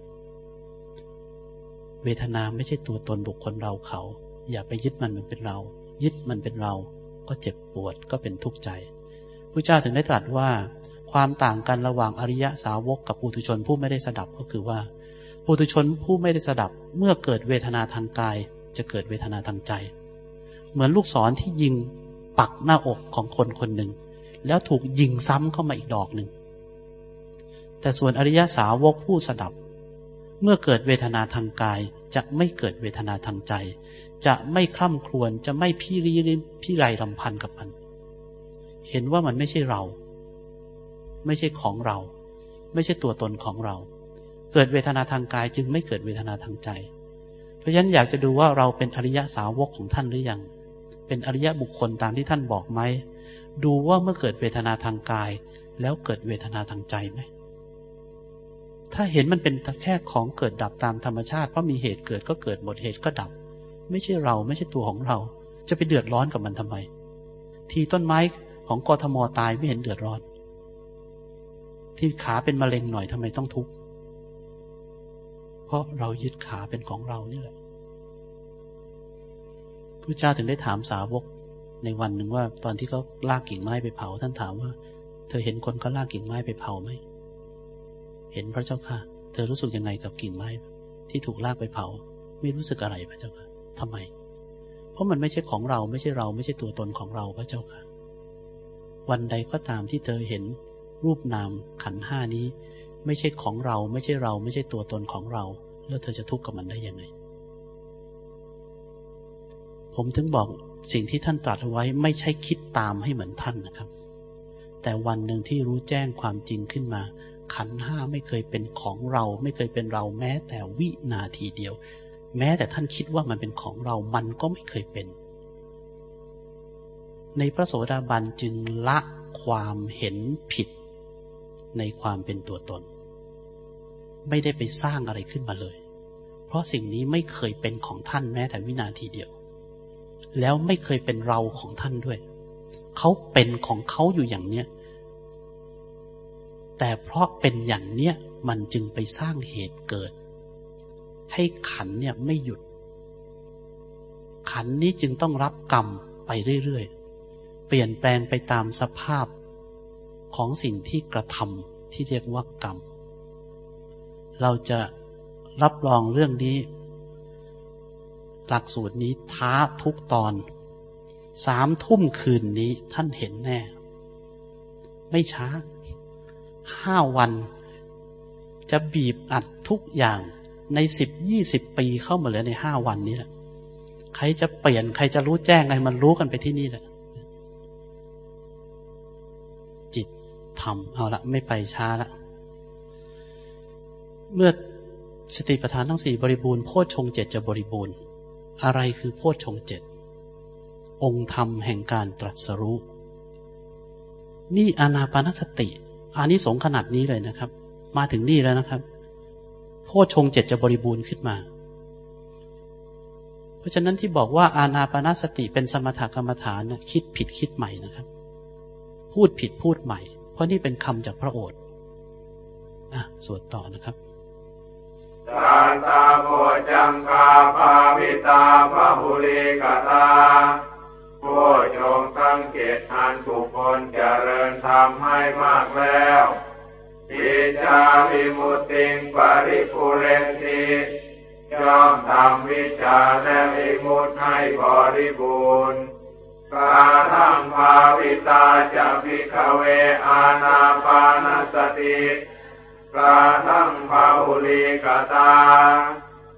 เวทนาไม่ใช่ตัวตนบุคคลเราเขา อย่าไปยึดมันมันเป็นเรา ยึดมันเป็นเราก็เจ็บปวดก็เป็นทุกข์ใจพระเจ้าถึงได้ตรัสว่า ความต่างกันระหว่างอริยสาวกกับปุถุชนผู้ไม่ได้สดับก็คือว่าปุถุชนผู้ไม่ได้สดับเมื่อเกิดเวทนาทางกาย จะเกิดเวทนาทางใจ เหมือนลูกศรที่ยิงปักหน้าอกของคนคนหนึ่ง แล้วถูกยิงซ้ำเข้ามาอีกดอกหนึ่ง แต่ส่วนอริยสาวกผู้สดับ เมื่อเกิดเวทนาทางกายจะไม่เกิดเวทนาทางใจ จะไม่คล่ำครวญจะไม่พี่รีพี่ไรลำพันกับมัน เห็นว่ามันไม่ใช่เรา ไม่ใช่ของเรา ไม่ใช่ตัวตนของเรา เกิดเวทนาทางกายจึงไม่เกิดเวทนาทางใจ เพราะฉะนั้นอยากจะดูว่าเราเป็นอริยสาวกของท่านหรือยัง เป็นอริยบุคคลตามที่ท่านบอกไหม ดูว่าเมื่อเกิดเวทนาทางกาย แล้วเกิดเวทนาทางใจไหม ถ้าเห็นมันเป็นแค่ของเกิดดับตามธรรมชาติ เพราะมีเหตุเกิดก็เกิดหมดเหตุก็ดับ ไม่ใช่เราไม่ใช่ตัวของเรา จะไปเดือดร้อนกับมันทำไม ทีต้นไม้ของกทมตายไม่เห็นเดือดร้อน ที่ขาเป็นมะเร็งหน่อยทำไมต้องทุกข์ เพราะเรายึดขาเป็นของเรานี่แหละพระเจ้าถึงได้ถามสาวก ในวันหนึ่งว่า ตอนที่เขาลากกิ่งไม้ไปเผา ท่านถามว่า เธอเห็นคนเขาลากกิ่งไม้ไปเผาไหมเห็นพระเจ้าค่ะ เธอรู้สึกยังไงกับกิ่งไม้ที่ถูกลากไปเผา ไม่รู้สึกอะไรพระเจ้าค่ะทำไม เพราะมันไม่ใช่ของเราไม่ใช่เราไม่ใช่ตัวตนของเราพระเจ้าค่ะ วันใดก็ตามที่เธอเห็นรูปนามขันห้านี้ ไม่ใช่ของเรา ไม่ใช่เรา ไม่ใช่ตัวตนของเรา แล้วเธอจะทุกข์กับมันได้ยังไง ผมถึงบอก สิ่งที่ท่านตรัสไว้ไม่ใช่คิดตามให้เหมือนท่านนะครับ แต่วันหนึ่งที่รู้แจ้งความจริงขึ้นมา ขันห้าไม่เคยเป็นของเรา ไม่เคยเป็นเราแม้แต่วินาทีเดียว แม้แต่ท่านคิดว่ามันเป็นของเรา มันก็ไม่เคยเป็น ในพระโสดาบันจึงละความเห็นผิด ในความเป็นตัวตน ไม่ได้ไปสร้างอะไรขึ้นมาเลย เพราะสิ่งนี้ไม่เคยเป็นของท่านแม้แต่วินาทีเดียว แล้วไม่เคยเป็นเราของท่านด้วย เขาเป็นของเขาอยู่อย่างเนี้ย แต่เพราะเป็นอย่างเนี้ยมันจึงไปสร้างเหตุเกิด ให้ขันเนี่ยไม่หยุด ขันนี้จึงต้องรับกรรมไปเรื่อยๆ เปลี่ยนแปลงไปตามสภาพของสิ่งที่กระทำที่เรียกว่ากรรม เราจะรับรองเรื่องนี้ หลักสูตรนี้ท้าทุกตอน สามทุ่มคืนนี้ท่านเห็นแน่ ไม่ช้า ห้าวัน จะบีบอัดทุกอย่างในสิบยี่สิบปีเข้ามาเหลือในห้าวันนี้แหละ ใครจะเปลี่ยนใครจะรู้แจ้งไงมันรู้กันไปที่นี่แหละ จิตธรรมเอาละไม่ไปช้าละ เมื่อสติปัฏฐานทั้งสี่บริบูรณ์โพชฌงเจ็ดจะบริบูรณ์ อะไรคือโพชฌงเจ็ดองค์ธรรมแห่งการตรัสรู้ นี่อานาปานสติอานิสงส์ขนาดนี้เลยนะครับ มาถึงนี่แล้วนะครับ โพชฌงเจ็ดจะบริบูรณ์ขึ้นมา เพราะฉะนั้นที่บอกว่าอานาปานสติเป็นสมถกรรมฐานนะคิดผิดคิดใหม่นะครับ พูดผิดพูดใหม่ เพราะนี่เป็นคำจากพระโอษฐ์อะสวดต่อนะครับ ตาตาโพจังคาภาวิตาภาหุลิกตาผู้ชงทั้งเกตอันบุคคลเจริญทำให้มากแล้วอิชาวิมุตติงปริปุเรนติย่อมทำวิชาและวิมุตให้บริบูรณ์กาทังภาวิตาจะพิกเวอาณาปานสติ กาทั้งภาอุลิกตา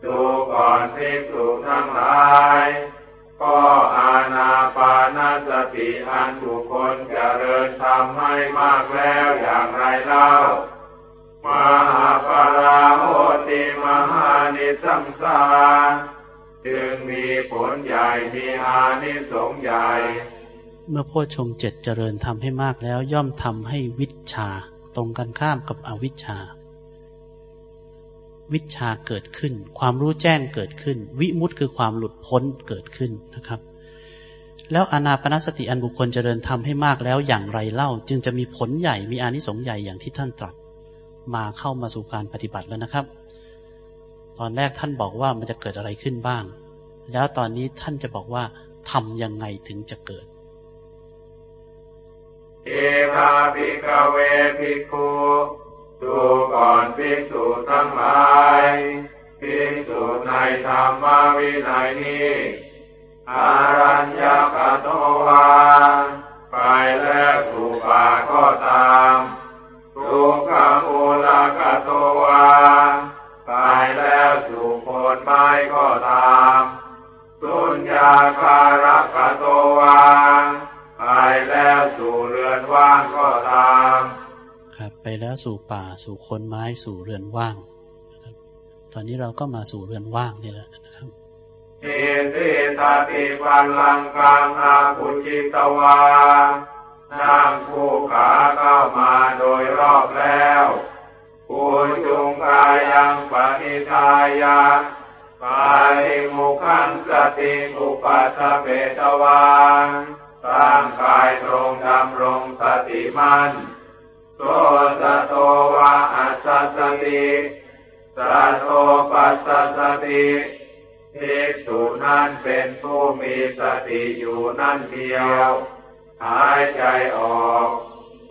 ดูก่อนทิกษุทั้งหลายก็อาณาปานสติอันบุคคลเจริญทำให้มากแล้วอย่างไรเล่ามหาปราโหติมหานิสังสาจึงมีผลใหญ่มีอานิสงส์ใหญ่ เมื่อโพชงเจ็ดเจริญทำให้มากแล้วย่อมทำให้วิชา ตรงกันข้ามกับอวิชชา วิชาเกิดขึ้น ความรู้แจ้งเกิดขึ้น วิมุตต์คือความหลุดพ้นเกิดขึ้นนะครับ แล้วอนาปนาสติอันบุคคลเจริญทำให้มากแล้วอย่างไรเล่า จึงจะมีผลใหญ่มีอานิสงส์ใหญ่อย่างที่ท่านตรัสมาเข้ามาสู่การปฏิบัติแล้วนะครับ ตอนแรกท่านบอกว่ามันจะเกิดอะไรขึ้นบ้าง แล้วตอนนี้ท่านจะบอกว่าทำยังไงถึงจะเกิด เอภาภิกเวภิกขุดูก่อนภิกษุทั้งหลายภิกษุในธรรมวินัยนี้อารัญญกโตวาไปแล้วสู่ป่าก็ตามทุกขมูลกโตวาไปแล้วสู่โคนไม้ก็ตามสุญญาคารกโตวา ไปแล้วสู่เรือนว่างก็ตาม ครับ ไปแล้วสู่ป่าสู่คนไม้สู่เรือนว่างตอนนี้เราก็มาสู่เรือนว่างนี่แหละนะครับเอติตาติปัลลังกังอาคุจิตวานั่งคู่ขาเข้ามาโดยรอบแล้วผู้จุงกายังปณิทายาปาลิมุขันสติอุปัสเปตวาน ร่างกายตรงดำรงสติมันโตสะโตวะอัสสติสะโตปัสสติภิกษุนั้นเป็นผู้มีสติอยู่นั่นเดียว หายใจออก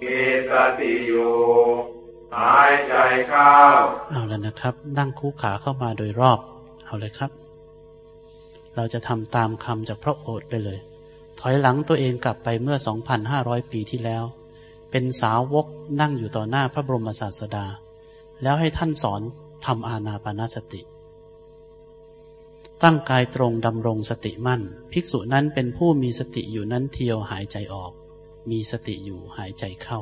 มีสติอยู่ หายใจเข้า เอาแล้วนะครับ นั่งคู่ขาเข้ามาโดยรอบ เอาเลยครับ เราจะทำตามคำจากพระโอษฐ์ไปเลย ถอยหลังตัวเองกลับไปเมื่อ 2,500 ปีที่แล้ว เป็นสาวกนั่งอยู่ต่อหน้าพระบรมศาสดา แล้วให้ท่านสอนทำอาณาปณสติ ตั้งกายตรงดำรงสติมั่น ภิกษุนั้นเป็นผู้มีสติอยู่นั้นเทียวหายใจออก มีสติอยู่หายใจเข้า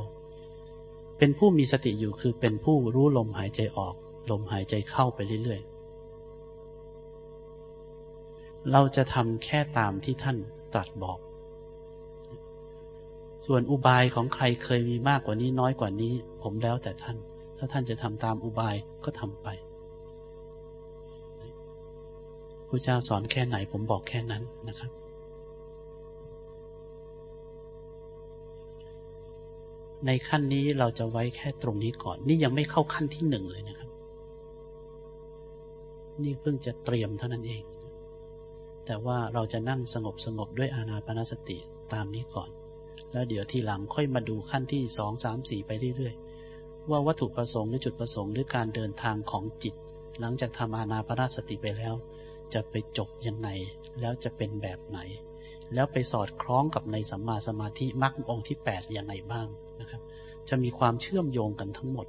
เป็นผู้มีสติอยู่คือเป็นผู้รู้ลมหายใจออก ลมหายใจเข้าไปเรื่อยๆ เราจะทำแค่ตามที่ท่าน ตรัสบอก ส่วนอุบายของใครเคยมีมากกว่านี้น้อยกว่านี้ ผมแล้วแต่ท่าน ถ้าท่านจะทำตามอุบายก็ทำไปพระเจ้าสอนแค่ไหนผมบอกแค่นั้นนะครับในขั้นนี้เราจะไว้แค่ตรงนี้ก่อน นี่ยังไม่เข้าขั้นที่หนึ่งเลยนะครับ นี่เพิ่งจะเตรียมเท่านั้นเอง แต่ว่าเราจะนั่งสงบสงบด้วยอานาปนสติตามนี้ก่อน แล้วเดี๋ยวทีหลังค่อยมาดูขั้นที่สองสามสี่ไปเรื่อยๆ ว่าวัตถุประสงค์หรือจุดประสงค์หรือการเดินทางของจิต หลังจากทำอานาปนสติไปแล้ว จะไปจบยังไง แล้วจะเป็นแบบไหน แล้วไปสอดคล้องกับในสัมมาสมาธิมรรคองค์ที่แปดยังไงบ้างนะครับ จะมีความเชื่อมโยงกันทั้งหมด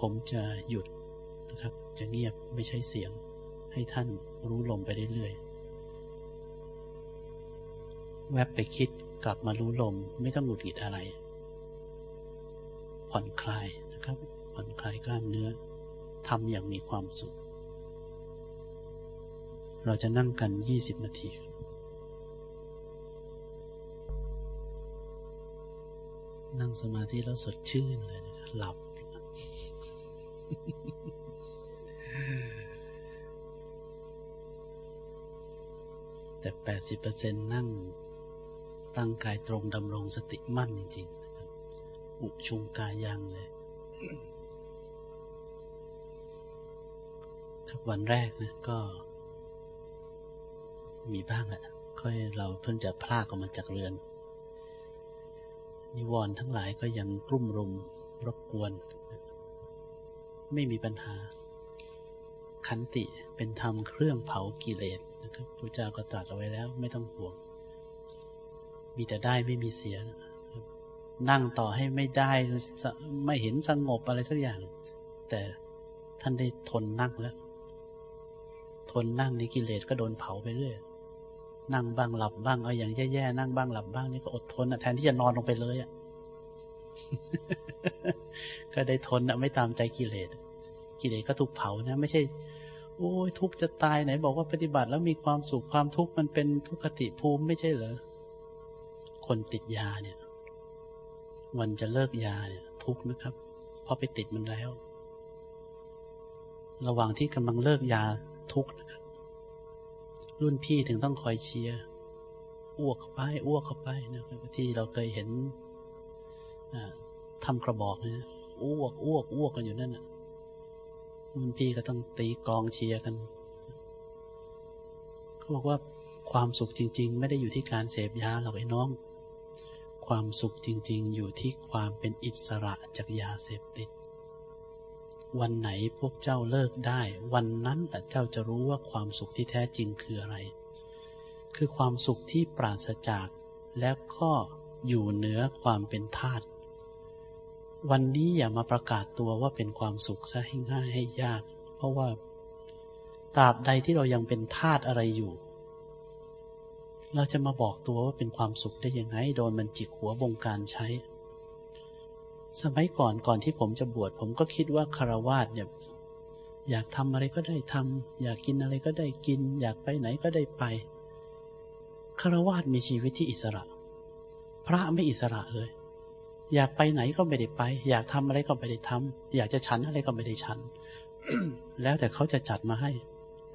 ผมจะหยุด นะครับ จะเงียบไม่ใช่เสียง ให้ท่านรู้ลมไปเรื่อยๆ แวบไปคิดกลับมารู้ลมไม่ต้องหงุดหงิดอะไร ผ่อนคลายนะครับ ผ่อนคลายกล้ามเนื้อทำอย่างมีความสุข เราจะนั่งกัน 20 นาทีนั่งสมาธิแล้วสดชื่นเลยนะหลับ แต่ 80%นั่งตั้งกายตรงดำรงสติมั่นจริงๆนะครับอุชุงกายยังเลย ครับวันแรกนะก็ มีบ้างแหละค่อยเราเพิ่งจะพลากออกมาจากเรือน นิวรณ์ทั้งหลายก็ยังกลุ่มรุมรบกวน ไม่มีปัญหา ขันติเป็นธรรมเครื่องเผากิเลส นะครับพระเจ้าก็ตรัสเอาไว้แล้ว ไม่ต้องห่วง มีแต่ได้ไม่มีเสียนั่งต่อให้ไม่ได้ไม่เห็นสงบอะไรสักอย่าง แต่ท่านได้ทนนั่งแล้ว ทนนั่งในกิเลสก็โดนเผาไปเรื่อยนั่งบ้างหลับบ้างเอาอย่างแย่ๆนั่งบ้างหลับบ้างนี่ก็อดทนอะแทนที่จะนอนลงไปเลยอะก็ได้ทนอะไม่ตามใจกิเลส กิเลสก็ถูกเผานะ ไม่ใช่ โอ้ยทุกจะตายไหน บอกว่าปฏิบัติแล้วมีความสุขความทุกข์มันเป็นทุกขติภูมิไม่ใช่เหรอคนติดยาเนี่ย วันจะเลิกยาเนี่ย ทุกข์นะครับเพราะไปติดมันแล้ว ระหว่างที่กำลังเลิกยาทุกข์นะครับ รุ่นพี่ถึงต้องคอยเชียร์อ้วกเข้าไปอ้วกเข้าไปนะครับที่เราเคยเห็นทำกระบอกนะอ้วกอ้วกอ้วกกันอยู่นั่นน่ะ รุ่นพี่ก็ต้องตีกลองเชียร์กัน เขาบอกว่าความสุขจริง ๆ ไม่ได้อยู่ที่การเสพยาหรอกไอ้น้อง ความสุขจริง ๆ อยู่ที่ความเป็นอิสระจากยาเสพติด วันไหนพวกเจ้าเลิกได้ วันนั้นแหละเจ้าจะรู้ว่าความสุขที่แท้จริงคืออะไร คือความสุขที่ปราศจาก และก็อยู่เหนือความเป็นทาต วันนี้อย่ามาประกาศตัวว่าเป็นความสุขซะให้ง่ายให้ยาก เพราะว่าตราบใดที่เรายังเป็นทาตอะไรอยู่ เราจะมาบอกตัวว่าเป็นความสุขได้ยังไง โดนมันจิกหัวบงการใช้ สมัยก่อนก่อนที่ผมจะบวช ผมก็คิดว่าคารวาสเนี่ยอยากทำอะไรก็ได้ทำอยากกินอะไรก็ได้กิน อยากไปไหนก็ได้ไปคารวาสมีชีวิตที่อิสระ พระไม่อิสระเลย อยากไปไหนก็ไม่ได้ไป อยากทำอะไรก็ไม่ได้ทำอยากจะฉันอะไรก็ไม่ได้ฉัน แล้วแต่เขาจะจัดมาให้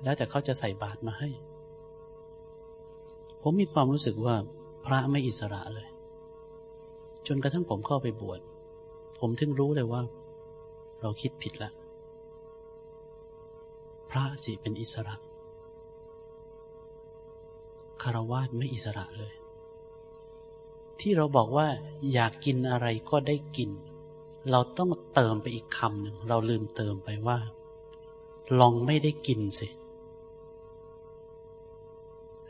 แล้วแต่เขาจะใส่บาตรมาให้ ผมมีความรู้สึกว่าพระไม่อิสระเลย จนกระทั่งผมเข้าไปบวชผมถึงรู้เลยว่า เราคิดผิดละพระสิเป็นอิสระคารวาสไม่อิสระเลย ที่เราบอกว่าอยากกินอะไรก็ได้กิน เราต้องเติมไปอีกคำหนึ่งเราลืมเติมไปว่า ลองไม่ได้กินสิ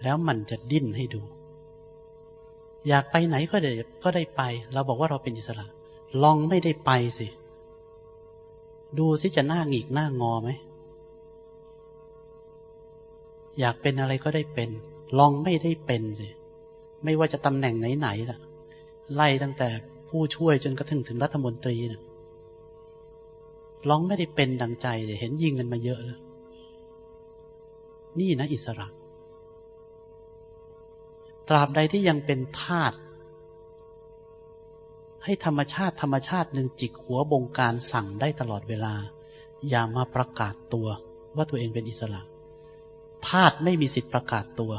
แล้วมันจะดิ้นให้ดู อยากไปไหนก็ได้ก็ได้ไป เราบอกว่าเราเป็นอิสระ ลองไม่ได้ไปสิ ดูสิจะหน้าหงิกหน้างอไหม อยากเป็นอะไรก็ได้เป็น ลองไม่ได้เป็นสิ ไม่ว่าจะตำแหน่งไหนๆล่ะ ไล่ตั้งแต่ผู้ช่วยจนกระทั่งถึงรัฐมนตรีนะ่ะร้องไม่ได้เป็นดังใจเห็นยิงกันมาเยอะแล้ว นี่นะอิสระ ตราบใดที่ยังเป็นทาตให้ธรรมชาติธรรมชาติหนึ่งจิกหัวบงการสั่งได้ตลอดเวลา อย่ามาประกาศตัวว่าตัวเองเป็นอิสระทาตไม่มีสิทธิ์ประกาศตัว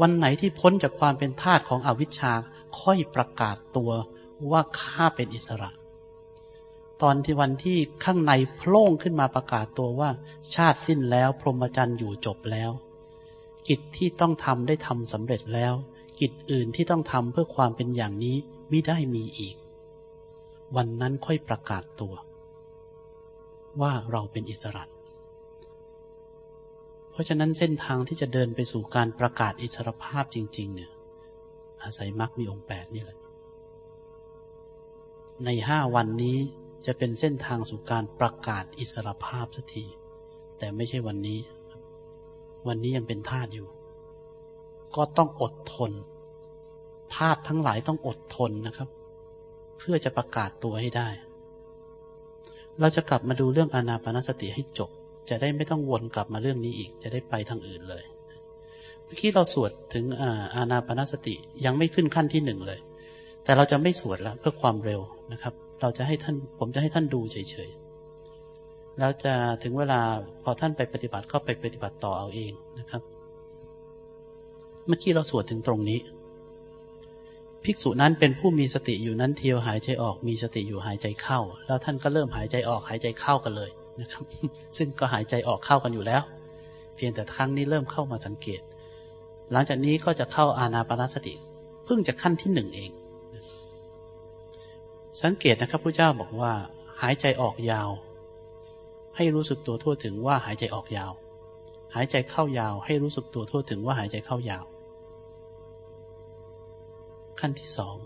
วันไหนที่พ้นจากความเป็นทาสของอวิชชาค่อยประกาศตัวว่าข้าเป็นอิสระ ตอนที่วันที่ข้างในโพล่งขึ้นมาประกาศตัวว่า ชาติสิ้นแล้ว พรหมจรรย์อยู่จบแล้ว กิจที่ต้องทำได้ทำสำเร็จแล้ว กิจอื่นที่ต้องทำเพื่อความเป็นอย่างนี้ไม่ได้มีอีก วันนั้นค่อยประกาศตัว ว่าเราเป็นอิสระ เพราะฉะนั้นเส้นทางที่จะเดินไปสู่การประกาศอิสรภาพจริง ๆ เนี่ย อาศัยมรรคมีองค์แปดนี่แหละ ในห้าวันนี้จะเป็นเส้นทางสู่การประกาศอิสรภาพสักที แต่ไม่ใช่วันนี้ วันนี้ยังเป็นทาสอยู่ ก็ต้องอดทนธาตุทั้งหลายต้องอดทนนะครับ เพื่อจะประกาศตัวให้ได้ เราจะกลับมาดูเรื่องอานาปานสติให้จบ จะได้ไม่ต้องวนกลับมาเรื่องนี้อีก จะได้ไปทางอื่นเลย เมื่อกี้เราสวดถึงอานาปานสติยังไม่ขึ้นขั้นที่หนึ่งเลย แต่เราจะไม่สวดแล้วเพื่อความเร็วนะครับ เราจะให้ท่าน ผมจะให้ท่านดูเฉยๆ แล้วจะถึงเวลาพอท่านไปปฏิบัติก็ไปปฏิบัติต่อเอาเองนะครับ เมื่อกี้เราสวดถึงตรงนี้ ภิกษุนั้นเป็นผู้มีสติอยู่นั้นเทียวหายใจออกมีสติอยู่หายใจเข้า แล้วท่านก็เริ่มหายใจออกหายใจเข้ากันเลย นะครับ ซึ่งก็หายใจออกเข้ากันอยู่แล้ว เพียงแต่ครั้งนี้เริ่มเข้ามาสังเกต หลังจากนี้ก็จะเข้าอานาปนาสติ เพิ่งจะขั้นที่หนึ่งเอง สังเกตนะครับพระเจ้าบอกว่า หายใจออกยาว ให้รู้สึกตัวทั่วถึงว่าหายใจออกยาว หายใจเข้ายาว ให้รู้สึกตัวทั่วถึงว่าหายใจเข้ายาว ขั้นที่สอง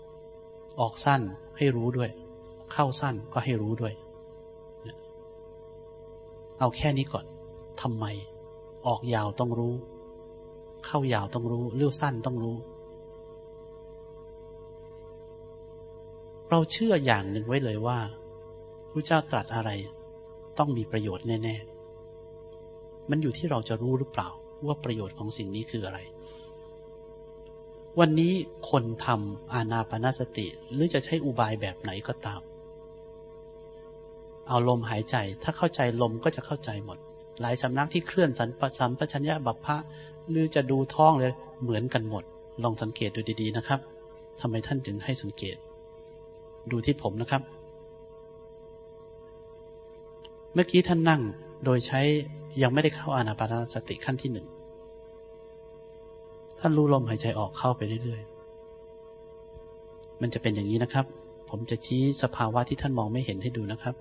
ออกสั้นให้รู้ด้วย เข้าสั้นก็ให้รู้ด้วย เอาแค่นี้ก่อนทำไม ออกยาวต้องรู้ เข้ายาวต้องรู้ เลี้ยวสั้นต้องรู้ เราเชื่ออย่างหนึ่งไว้เลยว่าพระเจ้าตรัสอะไร ต้องมีประโยชน์แน่ ๆ มันอยู่ที่เราจะรู้หรือเปล่า ว่าประโยชน์ของสิ่งนี้คืออะไร วันนี้คนทำอานาปนาสติหรือจะใช้อุบายแบบไหนก็ตาม เอาลมหายใจ ถ้าเข้าใจลมก็จะเข้าใจหมด หลายสำนักที่เคลื่อนสันปสัมปชัญญะบัพพะหรือจะดูท้องเลยเหมือนกันหมด ลองสังเกตดูดีๆนะครับทำไมท่านจึงให้สังเกต ดูที่ผมนะครับ เมื่อกี้ท่านนั่งโดยใช้ยังไม่ได้เข้าอานาปานสติขั้นที่หนึ่งท่านรู้ลมหายใจออกเข้าไปเรื่อยๆ มันจะเป็นอย่างนี้นะครับ ผมจะชี้สภาวะที่ท่านมองไม่เห็นให้ดูนะครับ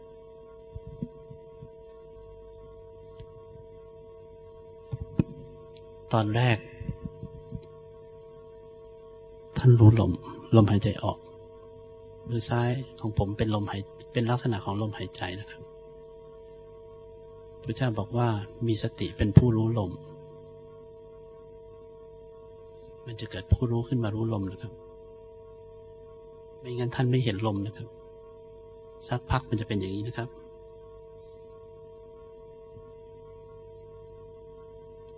ตอนแรก ท่านรู้ลม ลมหายใจออก มือซ้ายของผมเป็นลมหายเป็นลักษณะของลมหายใจนะครับพระเจ้าบอกว่ามีสติเป็นผู้รู้ลม มันจะเกิดผู้รู้ขึ้นมารู้ลมนะครับ ไม่งั้นท่านไม่เห็นลมนะครับ สักพักมันจะเป็นอย่างนี้นะครับ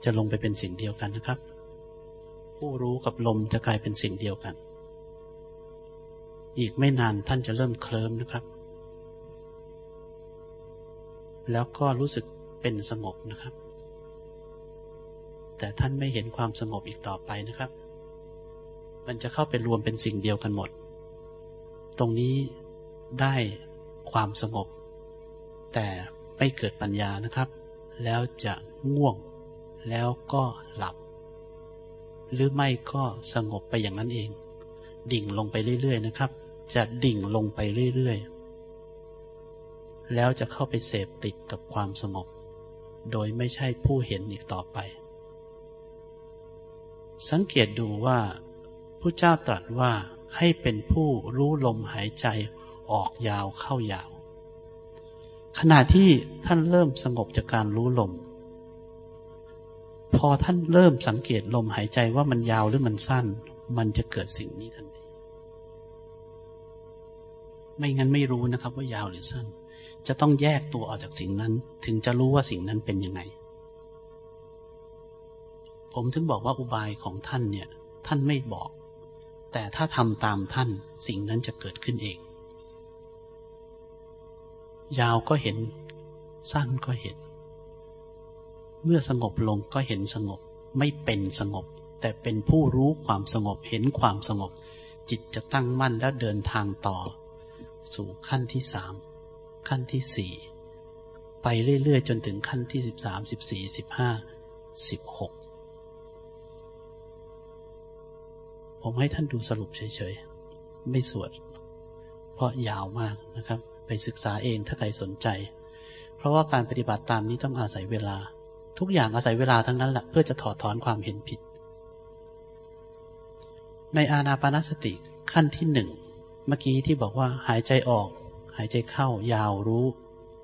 จะลงไปเป็นสิ่งเดียวกันนะครับ ผู้รู้กับลมจะกลายเป็นสิ่งเดียวกัน อีกไม่นานท่านจะเริ่มเคลิ้มนะครับ แล้วก็รู้สึกเป็นสงบนะครับ แต่ท่านไม่เห็นความสงบอีกต่อไปนะครับ มันจะเข้าไปรวมเป็นสิ่งเดียวกันหมด ตรงนี้ได้ความสงบ แต่ไม่เกิดปัญญานะครับ แล้วจะง่วง แล้วก็หลับ หรือไม่ก็สงบไปอย่างนั้นเอง ดิ่งลงไปเรื่อยๆนะครับ จะดิ่งลงไปเรื่อยๆ แล้วจะเข้าไปเสพติดกับความสงบ โดยไม่ใช่ผู้เห็นอีกต่อไป สังเกตดูว่าพระเจ้าตรัสว่าให้เป็นผู้รู้ลมหายใจออกยาวเข้ายาว ขณะที่ท่านเริ่มสงบจากการรู้ลม พอท่านเริ่มสังเกตลมหายใจว่ามันยาวหรือมันสั้น มันจะเกิดสิ่งนี้ทันที ไม่งั้นไม่รู้นะครับ ว่ายาวหรือสั้น จะต้องแยกตัวออกจากสิ่งนั้น ถึงจะรู้ว่าสิ่งนั้นเป็นยังไง ผมถึงบอกว่าอุบายของท่านเนี่ย ท่านไม่บอก แต่ถ้าทำตามท่านสิ่งนั้นจะเกิดขึ้นเอง ยาวก็เห็น สั้นก็เห็น เมื่อสงบลงก็เห็นสงบ ไม่เป็นสงบ แต่เป็นผู้รู้ความสงบเห็นความสงบ จิตจะตั้งมั่นและเดินทางต่อ สู่ขั้นที่สามขั้นที่สี่ไปเรื่อยๆ จนถึงขั้นที่สิบสามสิบสี่สิบห้าสิบหกผมให้ท่านดูสรุปเฉยๆ ไม่สวด เพราะยาวมากนะครับ ไปศึกษาเองถ้าใครสนใจ เพราะว่าการปฏิบัติตามนี้ต้องอาศัยเวลา ทุกอย่างอาศัยเวลาทั้งนั้นแหละเพื่อจะถอดถอนความเห็นผิด ในอาณาปานสติขั้นที่หนึ่งเมื่อกี้ที่บอกว่าหายใจออก หายใจเข้ายาวรู้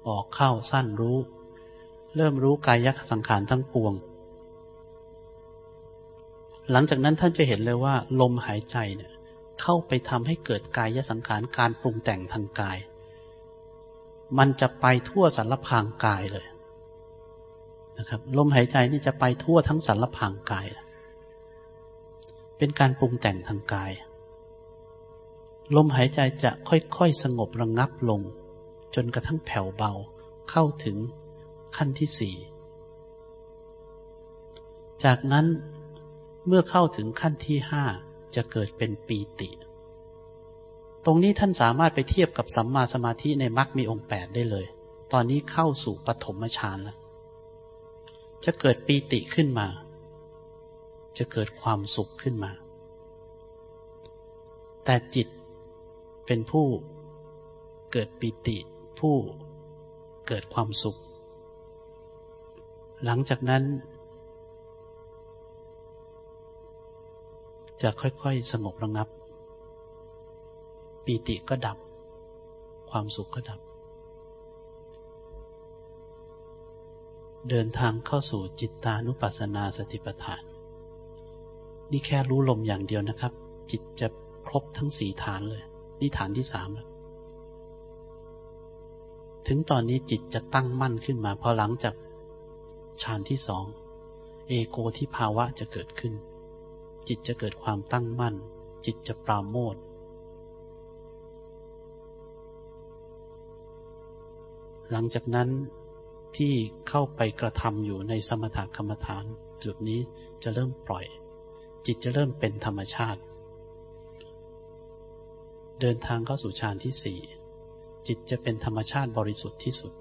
ออกเข้าสั้นรู้ เริ่มรู้กายยักสังขารทั้งปวง หลังจากนั้นท่านจะเห็นเลยว่า ลมหายใจเนี่ยเข้าไปทำให้เกิดกายสังขารการปรุงแต่งทางกาย มันจะไปทั่วสารพางกายเลย นะครับ ลมหายใจนี่จะไปทั่วทั้งสารพางกาย เป็นการปรุงแต่งทางกาย ลมหายใจจะค่อยๆสงบระงงับลง จนกระทั่งแผ่วเบาเข้าถึงขั้นที่สี่จากนั้นเมื่อเข้าถึงขั้นที่ห้าจะเกิดเป็นปีติ ตรงนี้ท่านสามารถไปเทียบกับสัมมาสมาธิในมรรคมีองค์แปดได้เลย ตอนนี้เข้าสู่ปฐมฌานแล้ว จะเกิดปีติขึ้นมา จะเกิดความสุขขึ้นมา แต่จิตเป็นผู้เกิดปีติ ผู้เกิดความสุข หลังจากนั้น จะค่อยๆสงบระงับ ปีติก็ดับ ความสุขก็ดับ เดินทางเข้าสู่จิตตานุปัสสนาสติปัฏฐาน นี่แค่รู้ลมอย่างเดียวนะครับ จิตจะครบทั้งสี่ฐานเลย นี่ฐานที่สามแล้วถึงตอนนี้จิตจะตั้งมั่นขึ้นมาพอหลังจากฌานที่สอง เอโกที่ภาวะจะเกิดขึ้น จิตจะเกิดความตั้งมั่น จิตจะปราโมทหลังจากนั้น ที่เข้าไปกระทำอยู่ในสมถกรรมฐาน จุดนี้จะเริ่มปล่อย จิตจะเริ่มเป็นธรรมชาติ เดินทางเข้าสู่ฌานที่สี่จิตจะเป็นธรรมชาติบริสุทธิ์ที่สุด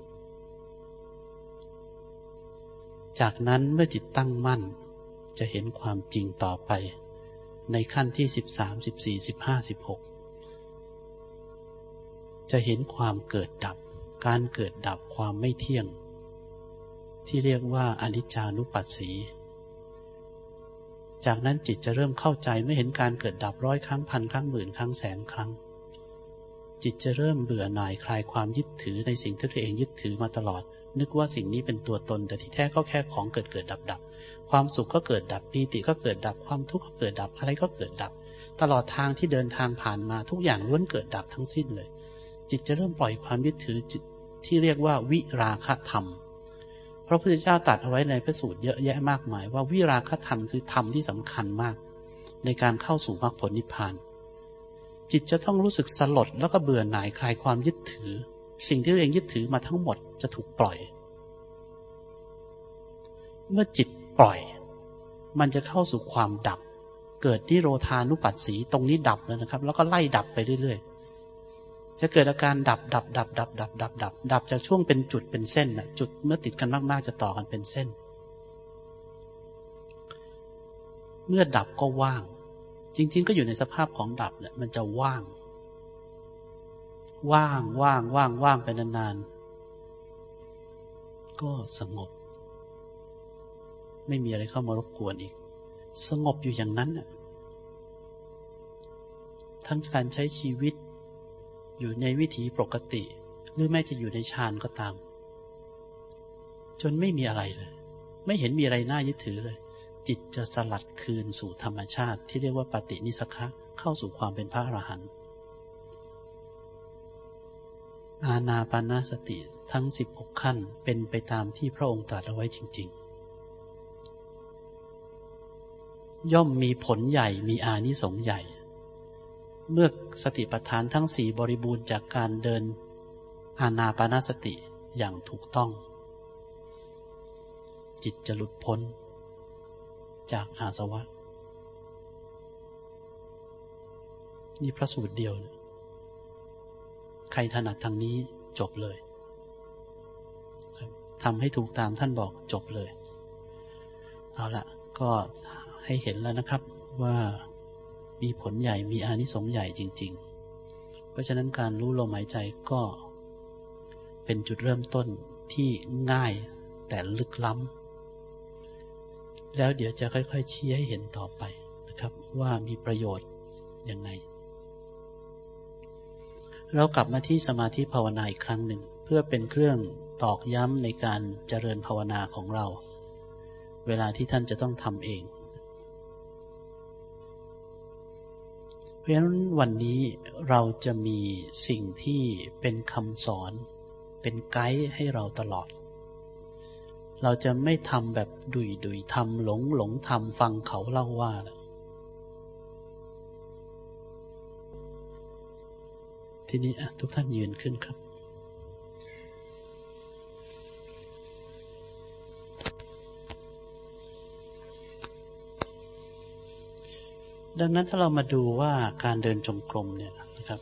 จากนั้นเมื่อจิตตั้งมั่น จะเห็นความจริงต่อไป ในขั้นที่สิบสามสิบสี่สิบห้าสิบหกจะเห็นความเกิดดับ การเกิดดับความไม่เที่ยง ที่เรียกว่าอนิจจานุปัสสี จากนั้นจิตจะเริ่มเข้าใจไม่เห็นการเกิดดับร้อยครั้งพันครั้งหมื่นครั้งแสนครั้ง จิตจะเริ่มเบื่อหน่ายคลายความยึดถือในสิ่งที่ตัวเองยึดถือมาตลอด นึกว่าสิ่งนี้เป็นตัวตนแต่ที่แท้ก็แค่ของเกิดเกิดดับดับความสุขก็เกิดดับปีติก็เกิดดับความทุกข์ก็เกิดดับอะไรก็เกิดดับ ตลอดทางที่เดินทางผ่านมาทุกอย่างล้วนเกิดดับทั้งสิ้นเลย จิตจะเริ่มปล่อยความยึดถือจิตที่เรียกว่าวิราคะธรรม ระพุทธเจ้าตรัสเอาไว้ในพระสูตรเยอะแยะมากมาย ว่าวิราคธรรมคือธรรมที่สำคัญมาก ในการเข้าสู่มรรคผลนิพพาน จิตจะต้องรู้สึกสลดแล้วก็เบื่อหน่ายคลายความยึดถือ สิ่งที่ตัวเองยึดถือมาทั้งหมดจะถูกปล่อย เมื่อจิตปล่อย มันจะเข้าสู่ความดับ เกิดนิโรธานุปัสสีตรงนี้ดับแล้วนะครับ แล้วก็ไล่ดับไปเรื่อยๆ จะเกิดอาการดับดับดับดับดับดับดับดับจากช่วงเป็นจุดเป็นเส้นนะจุดเมื่อติดกันมาก ๆ จะต่อกันเป็นเส้น เมื่อดับก็ว่าง จริง ๆ ก็อยู่ในสภาพของดับเนี่ยมันจะว่าง ว่างว่างว่างว่างไปนานๆก็สงบ ไม่มีอะไรเข้ามารบกวนอีก สงบอยู่อย่างนั้นทั้งการใช้ชีวิต อยู่ในวิถีปกติ หรือแม้จะอยู่ในฌานก็ตาม จนไม่มีอะไรเลย ไม่เห็นมีอะไรน่ายึดถือเลย จิตจะสลัดคืนสู่ธรรมชาติ ที่เรียกว่าปฏินิสขะเข้าสู่ความเป็นพระอรหันต์อาณาปานาสติทั้งสิบหกขั้นเป็นไปตามที่พระองค์ตรัสเอาไว้จริง ๆ ย่อมมีผลใหญ่มีอานิสงส์ใหญ่ เมื่อสติปัฏฐานทั้งสี่บริบูรณ์จากการเดินอานาปานาสติอย่างถูกต้อง จิตจะหลุดพ้น จากอาสวะ นี่พระสูตรเดียว ใครถนัดทางนี้จบเลยทำให้ถูกตามท่านบอกจบเลย เอาละก็ให้เห็นแล้วนะครับว่า มีผลใหญ่มีอานิสงส์ใหญ่จริง ๆ เพราะฉะนั้นการรู้ลมหายใจก็ เป็นจุดเริ่มต้นที่ง่ายแต่ลึกล้ำ แล้วเดี๋ยวจะค่อยๆชี้ให้เห็นต่อไปนะครับ ว่ามีประโยชน์ยังไง เรากลับมาที่สมาธิภาวนาอีกครั้งหนึ่ง เพื่อเป็นเครื่องตอกย้ำในการเจริญภาวนาของเรา เวลาที่ท่านจะต้องทำเอง เพราะฉะนั้นวันนี้เราจะมีสิ่งที่เป็นคำสอน เป็นไกด์ให้เราตลอด เราจะไม่ทำแบบดุยดุยทำหลงหลงทำฟังเขาเล่าว่า ทีนี้ทุกท่านยืนขึ้นครับ ดังนั้นถ้าเรามาดูว่าการเดินจงกรมเนี่ยนะครับ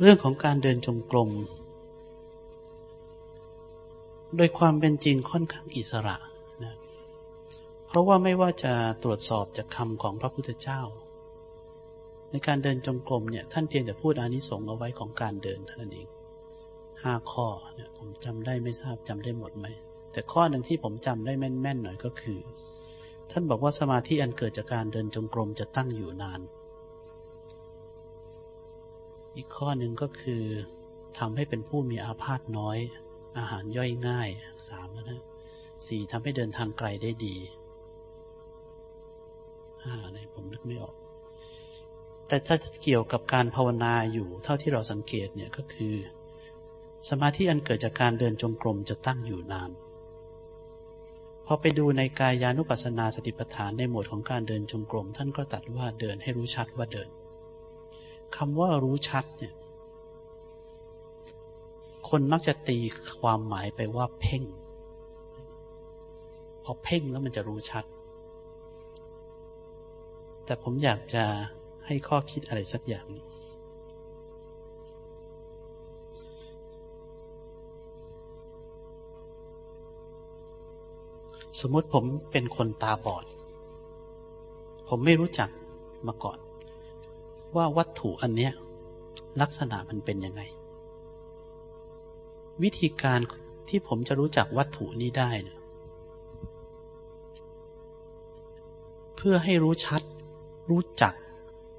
เรื่องของการเดินจงกรมโดยความเป็นจริงค่อนข้างอิสระนะเพราะว่าไม่ว่าจะตรวจสอบจากคำของพระพุทธเจ้า ในการเดินจงกรมเนี่ยท่านเพียงแต่พูดอานิสงส์เอาไว้ของการเดินเท่านั้นเองห้าข้อเนี่ยผมจำได้ไม่ทราบจำได้หมดไหมแต่ข้อหนึ่งที่ผมจำได้แม่นๆหน่อยก็คือ ท่านบอกว่าสมาธิอันเกิดจากการเดินจงกรมจะตั้งอยู่นาน อีกข้อหนึ่งก็คือทำให้เป็นผู้มีอาพาธน้อย อาหารย่อยง่ายสามนะสี่ทำให้เดินทางไกลได้ดีห้าอะไรผมนึกไม่ออก แต่ถ้าเกี่ยวกับการภาวนาอยู่เท่าที่เราสังเกตเนี่ยก็คือ สมาธิอันเกิดจากการเดินจงกรมจะตั้งอยู่นาน พอไปดูในกายานุปัสสนาสติปัฏฐานในหมวดของการเดินจงกรมท่านก็ตัดว่าเดินให้รู้ชัดว่าเดินคำว่ารู้ชัดเนี่ย คนมักจะตีความหมายไปว่าเพ่ง พอเพ่งแล้วมันจะรู้ชัด แต่ผมอยากจะให้ข้อคิดอะไรสักอย่าง สมมติผมเป็นคนตาบอด ผมไม่รู้จักมาก่อน ว่าวัตถุอันเนี้ย ลักษณะมันเป็นยังไง วิธีการที่ผมจะรู้จักวัตถุนี้ได้เนี่ยเพื่อให้รู้ชัด รู้จัก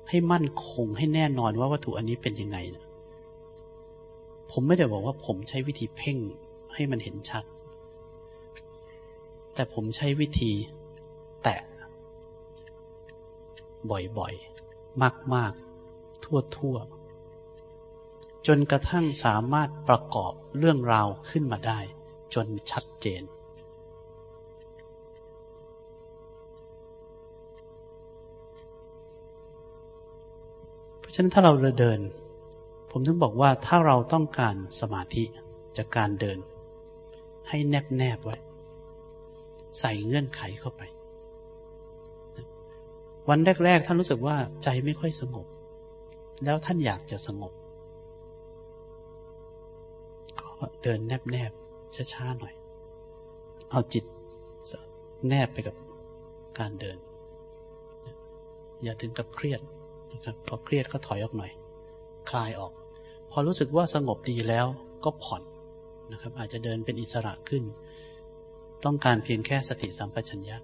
ให้มั่นคงให้แน่นอนว่าวัตถุอันนี้เป็นยังไงนะผมไม่ได้บอกว่าผมใช้วิธีเพ่งให้มันเห็นชัด แต่ผมใช้วิธีแตะ บ่อยๆ มากๆ ทั่วๆ จนกระทั่งสามารถประกอบเรื่องราวขึ้นมาได้ จนชัดเจนฉะนั้นถ้าเราเดิน ผมถึงบอกว่าถ้าเราต้องการสมาธิจากการเดิน ให้แนบแนบไว้ ใส่เงื่อนไขเข้าไป วันแรก ๆ ท่านรู้สึกว่าใจไม่ค่อยสงบ แล้วท่านอยากจะสงบ ก็เดินแนบแนบช้าๆหน่อย เอาจิตแนบไปกับการเดิน อย่าถึงกับเครียดนะครับพอเครียดก็ถอยออกหน่อย คลายออก พอรู้สึกว่าสงบดีแล้วก็ผ่อนนะครับ อาจจะเดินเป็นอิสระขึ้น ต้องการเพียงแค่สติสัมปชัญญะ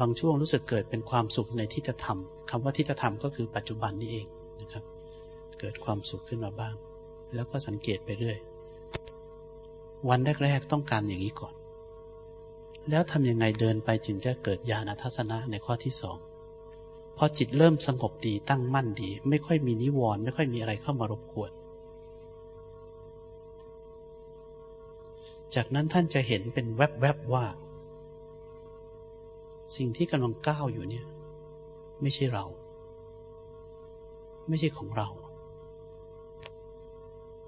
บางช่วงรู้สึกเกิดเป็นความสุขในที่จะทำคำว่าที่จะทำก็คือปัจจุบันนี้เองนะครับ เกิดความสุขขึ้นมาบ้าง แล้วก็สังเกตไปเรื่อย วันแรกๆต้องการอย่างนี้ก่อน แล้วทำยังไงเดินไปจึงจะเกิดญาณทัศนะในข้อที่สองพอจิตเริ่มสงบดีตั้งมั่นดี ไม่ค่อยมีนิวรณ์ไม่ค่อยมีอะไรเข้ามารบกวน จากนั้นท่านจะเห็นเป็นแวบๆว่า สิ่งที่กำลังก้าวอยู่เนี่ย ไม่ใช่เรา ไม่ใช่ของเรา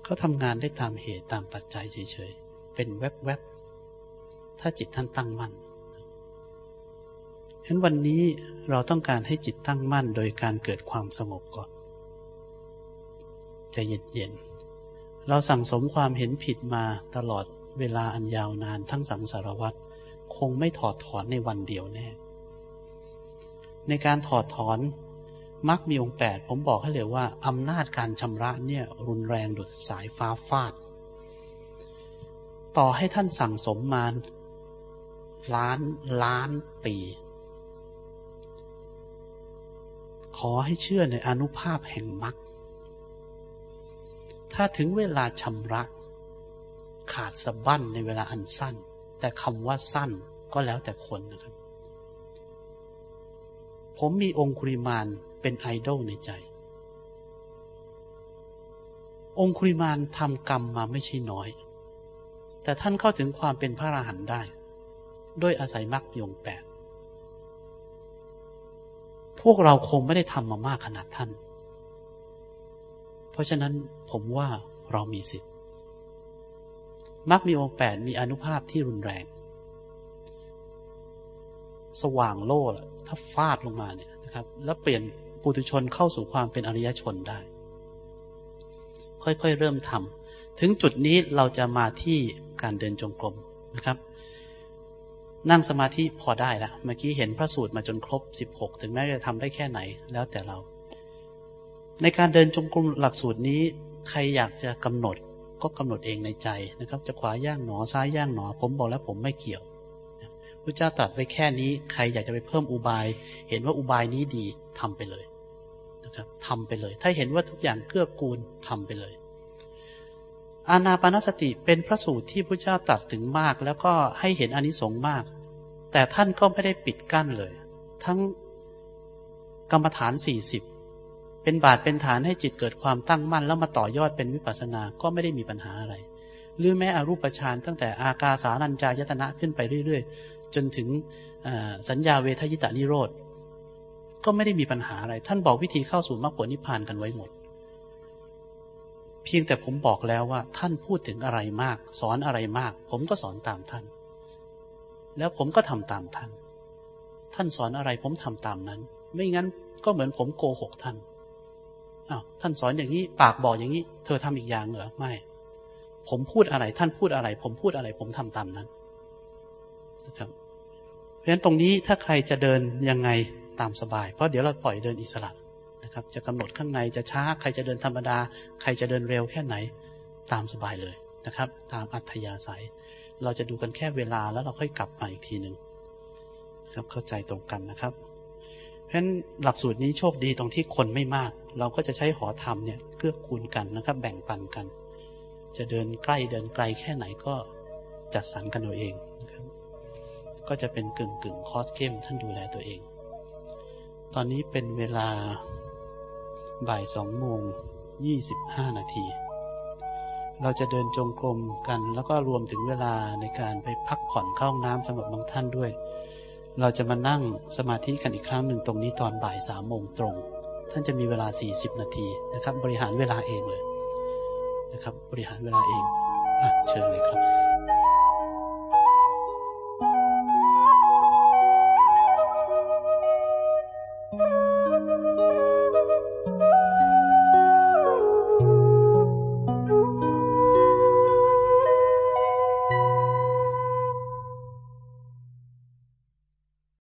เขาทำงานได้ตามเหตุตามปัจจัยเฉยๆ เป็นแวบๆ ถ้าจิตท่านตั้งมั่นฉะนั้นวันนี้เราต้องการให้จิตตั้งมั่นโดยการเกิดความสงบก่อนใจเย็นๆเราสั่งสมความเห็นผิดมาตลอด เวลาอันยาวนานทั้งสังสารวัตรคงไม่ถอดถอนในวันเดียวแน่ ในการถอดถอนมักมีองค์แปดผมบอกให้เลยว่าอำนาจการชำระเนี่ยรุนแรงดุดสายฟ้าฟาด ต่อให้ท่านสั่งสมมาล้านล้านปี ขอให้เชื่อในอนุภาพแห่งมรรคถ้าถึงเวลาชำระ ขาดสะบั้นในเวลาอันสั้น แต่คำว่าสั้นก็แล้วแต่คนนะครับ ผมมีองคุริมานเป็นไอดอลในใจ องคุริมานทำกรรมมาไม่ใช่น้อย แต่ท่านเข้าถึงความเป็นพระอรหันต์ได้ ด้วยอาศัยมรรคยงแปดพวกเราคงไม่ได้ทำมามากขนาดท่าน เพราะฉะนั้นผมว่าเรามีสิทธิ มักมีองค์แปดมีอนุภาพที่รุนแรง สว่างโล่ถ้าฟาดลงมาเนี่ยนะครับ แล้วเปลี่ยนปุถุชนเข้าสู่ความเป็นอริยชนได้ ค่อยๆเริ่มทำถึงจุดนี้เราจะมาที่การเดินจงกรมนะครับ นั่งสมาธิพอได้ละเมื่อกี้เห็นพระสูตรมาจนครบ 16 ถึงแม้จะทำได้แค่ไหนแล้วแต่เรา ในการเดินจงกรมหลักสูตรนี้ ใครอยากจะกำหนด ก็กำหนดเองในใจนะครับ จะขวาย่างหนอซ้ายย่างหนอ ผมบอกแล้วผมไม่เกี่ยวพระเจ้าตรัสไว้แค่นี้ใครอยากจะไปเพิ่มอุบาย เห็นว่าอุบายนี้ดีทำไปเลยนะครับทำไปเลย ถ้าเห็นว่าทุกอย่างเกื้อกูลทำไปเลย อานาปานสติเป็นพระสูตรที่พระเจ้าตรัสถึงมาก แล้วก็ให้เห็นอนิสงส์มาก แต่ท่านก็ไม่ได้ปิดกั้นเลย ทั้งกรรมฐานสี่สิบ เป็นบาทเป็นฐานให้จิตเกิดความตั้งมั่นแล้วมาต่อยอดเป็นวิปัสสนาก็ไม่ได้มีปัญหาอะไร หรือแม้อรูปฌานตั้งแต่อากาสานัญจายตนะขึ้นไปเรื่อย ๆ จนถึงสัญญาเวทยิตานิโรธก็ไม่ได้มีปัญหาอะไร ท่านบอกวิธีเข้าสู่มรรคผลนิพพานกันไว้หมด เพียงแต่ผมบอกแล้วว่า ท่านพูดถึงอะไรมาก สอนอะไรมาก ผมก็สอนตามท่าน แล้วผมก็ทำตามท่าน ท่านสอนอะไรผมทำตามนั้น ไม่งั้นก็เหมือนผมโกหกท่าน อ้าวท่านสอนอย่างนี้ ปากบอกอย่างนี้ เธอทำอีกอย่างเหรอไม่ ผมพูดอะไร ท่านพูดอะไร ผมพูดอะไร ผมทำตามนั้นนะครับ เพราะฉะนั้นตรงนี้ถ้าใครจะเดินยังไงตามสบาย เพราะเดี๋ยวเราปล่อยเดินอิสระนะครับ จะกำหนดข้างในจะช้า ใครจะเดินธรรมดา ใครจะเดินเร็วแค่ไหน ตามสบายเลยนะครับ ตามอัธยาศัย เราจะดูกันแค่เวลาแล้วเราค่อยกลับมาอีกทีหนึ่งครับเข้าใจตรงกันนะครับ ฉะนั้นหลักสูตรนี้โชคดีตรงที่คนไม่มาก เราก็จะใช้หอธรรมเนี่ยเกื้อกูลกันนะครับ แบ่งปันกัน จะเดินใกล้เดินไกลแค่ไหนก็จัดสรรกันเอาเองนะครับ ก็จะเป็นกึ่งกึ่งคอสเข้มท่านดูแลตัวเอง ตอนนี้เป็นเวลาบ่ายสองโมงยี่สิบห้านาทีเราจะเดินจงกรมกัน แล้วก็รวมถึงเวลาในการไปพักผ่อนเข้าห้องน้ำสำหรับบางท่านด้วย เราจะมานั่งสมาธิกันอีกครั้งหนึ่งตรงนี้ตอนบ่ายสามโมงตรง ท่านจะมีเวลา 40 นาทีนะครับ บริหารเวลาเองเลยนะครับ บริหารเวลาเองอเชิญเลยครับ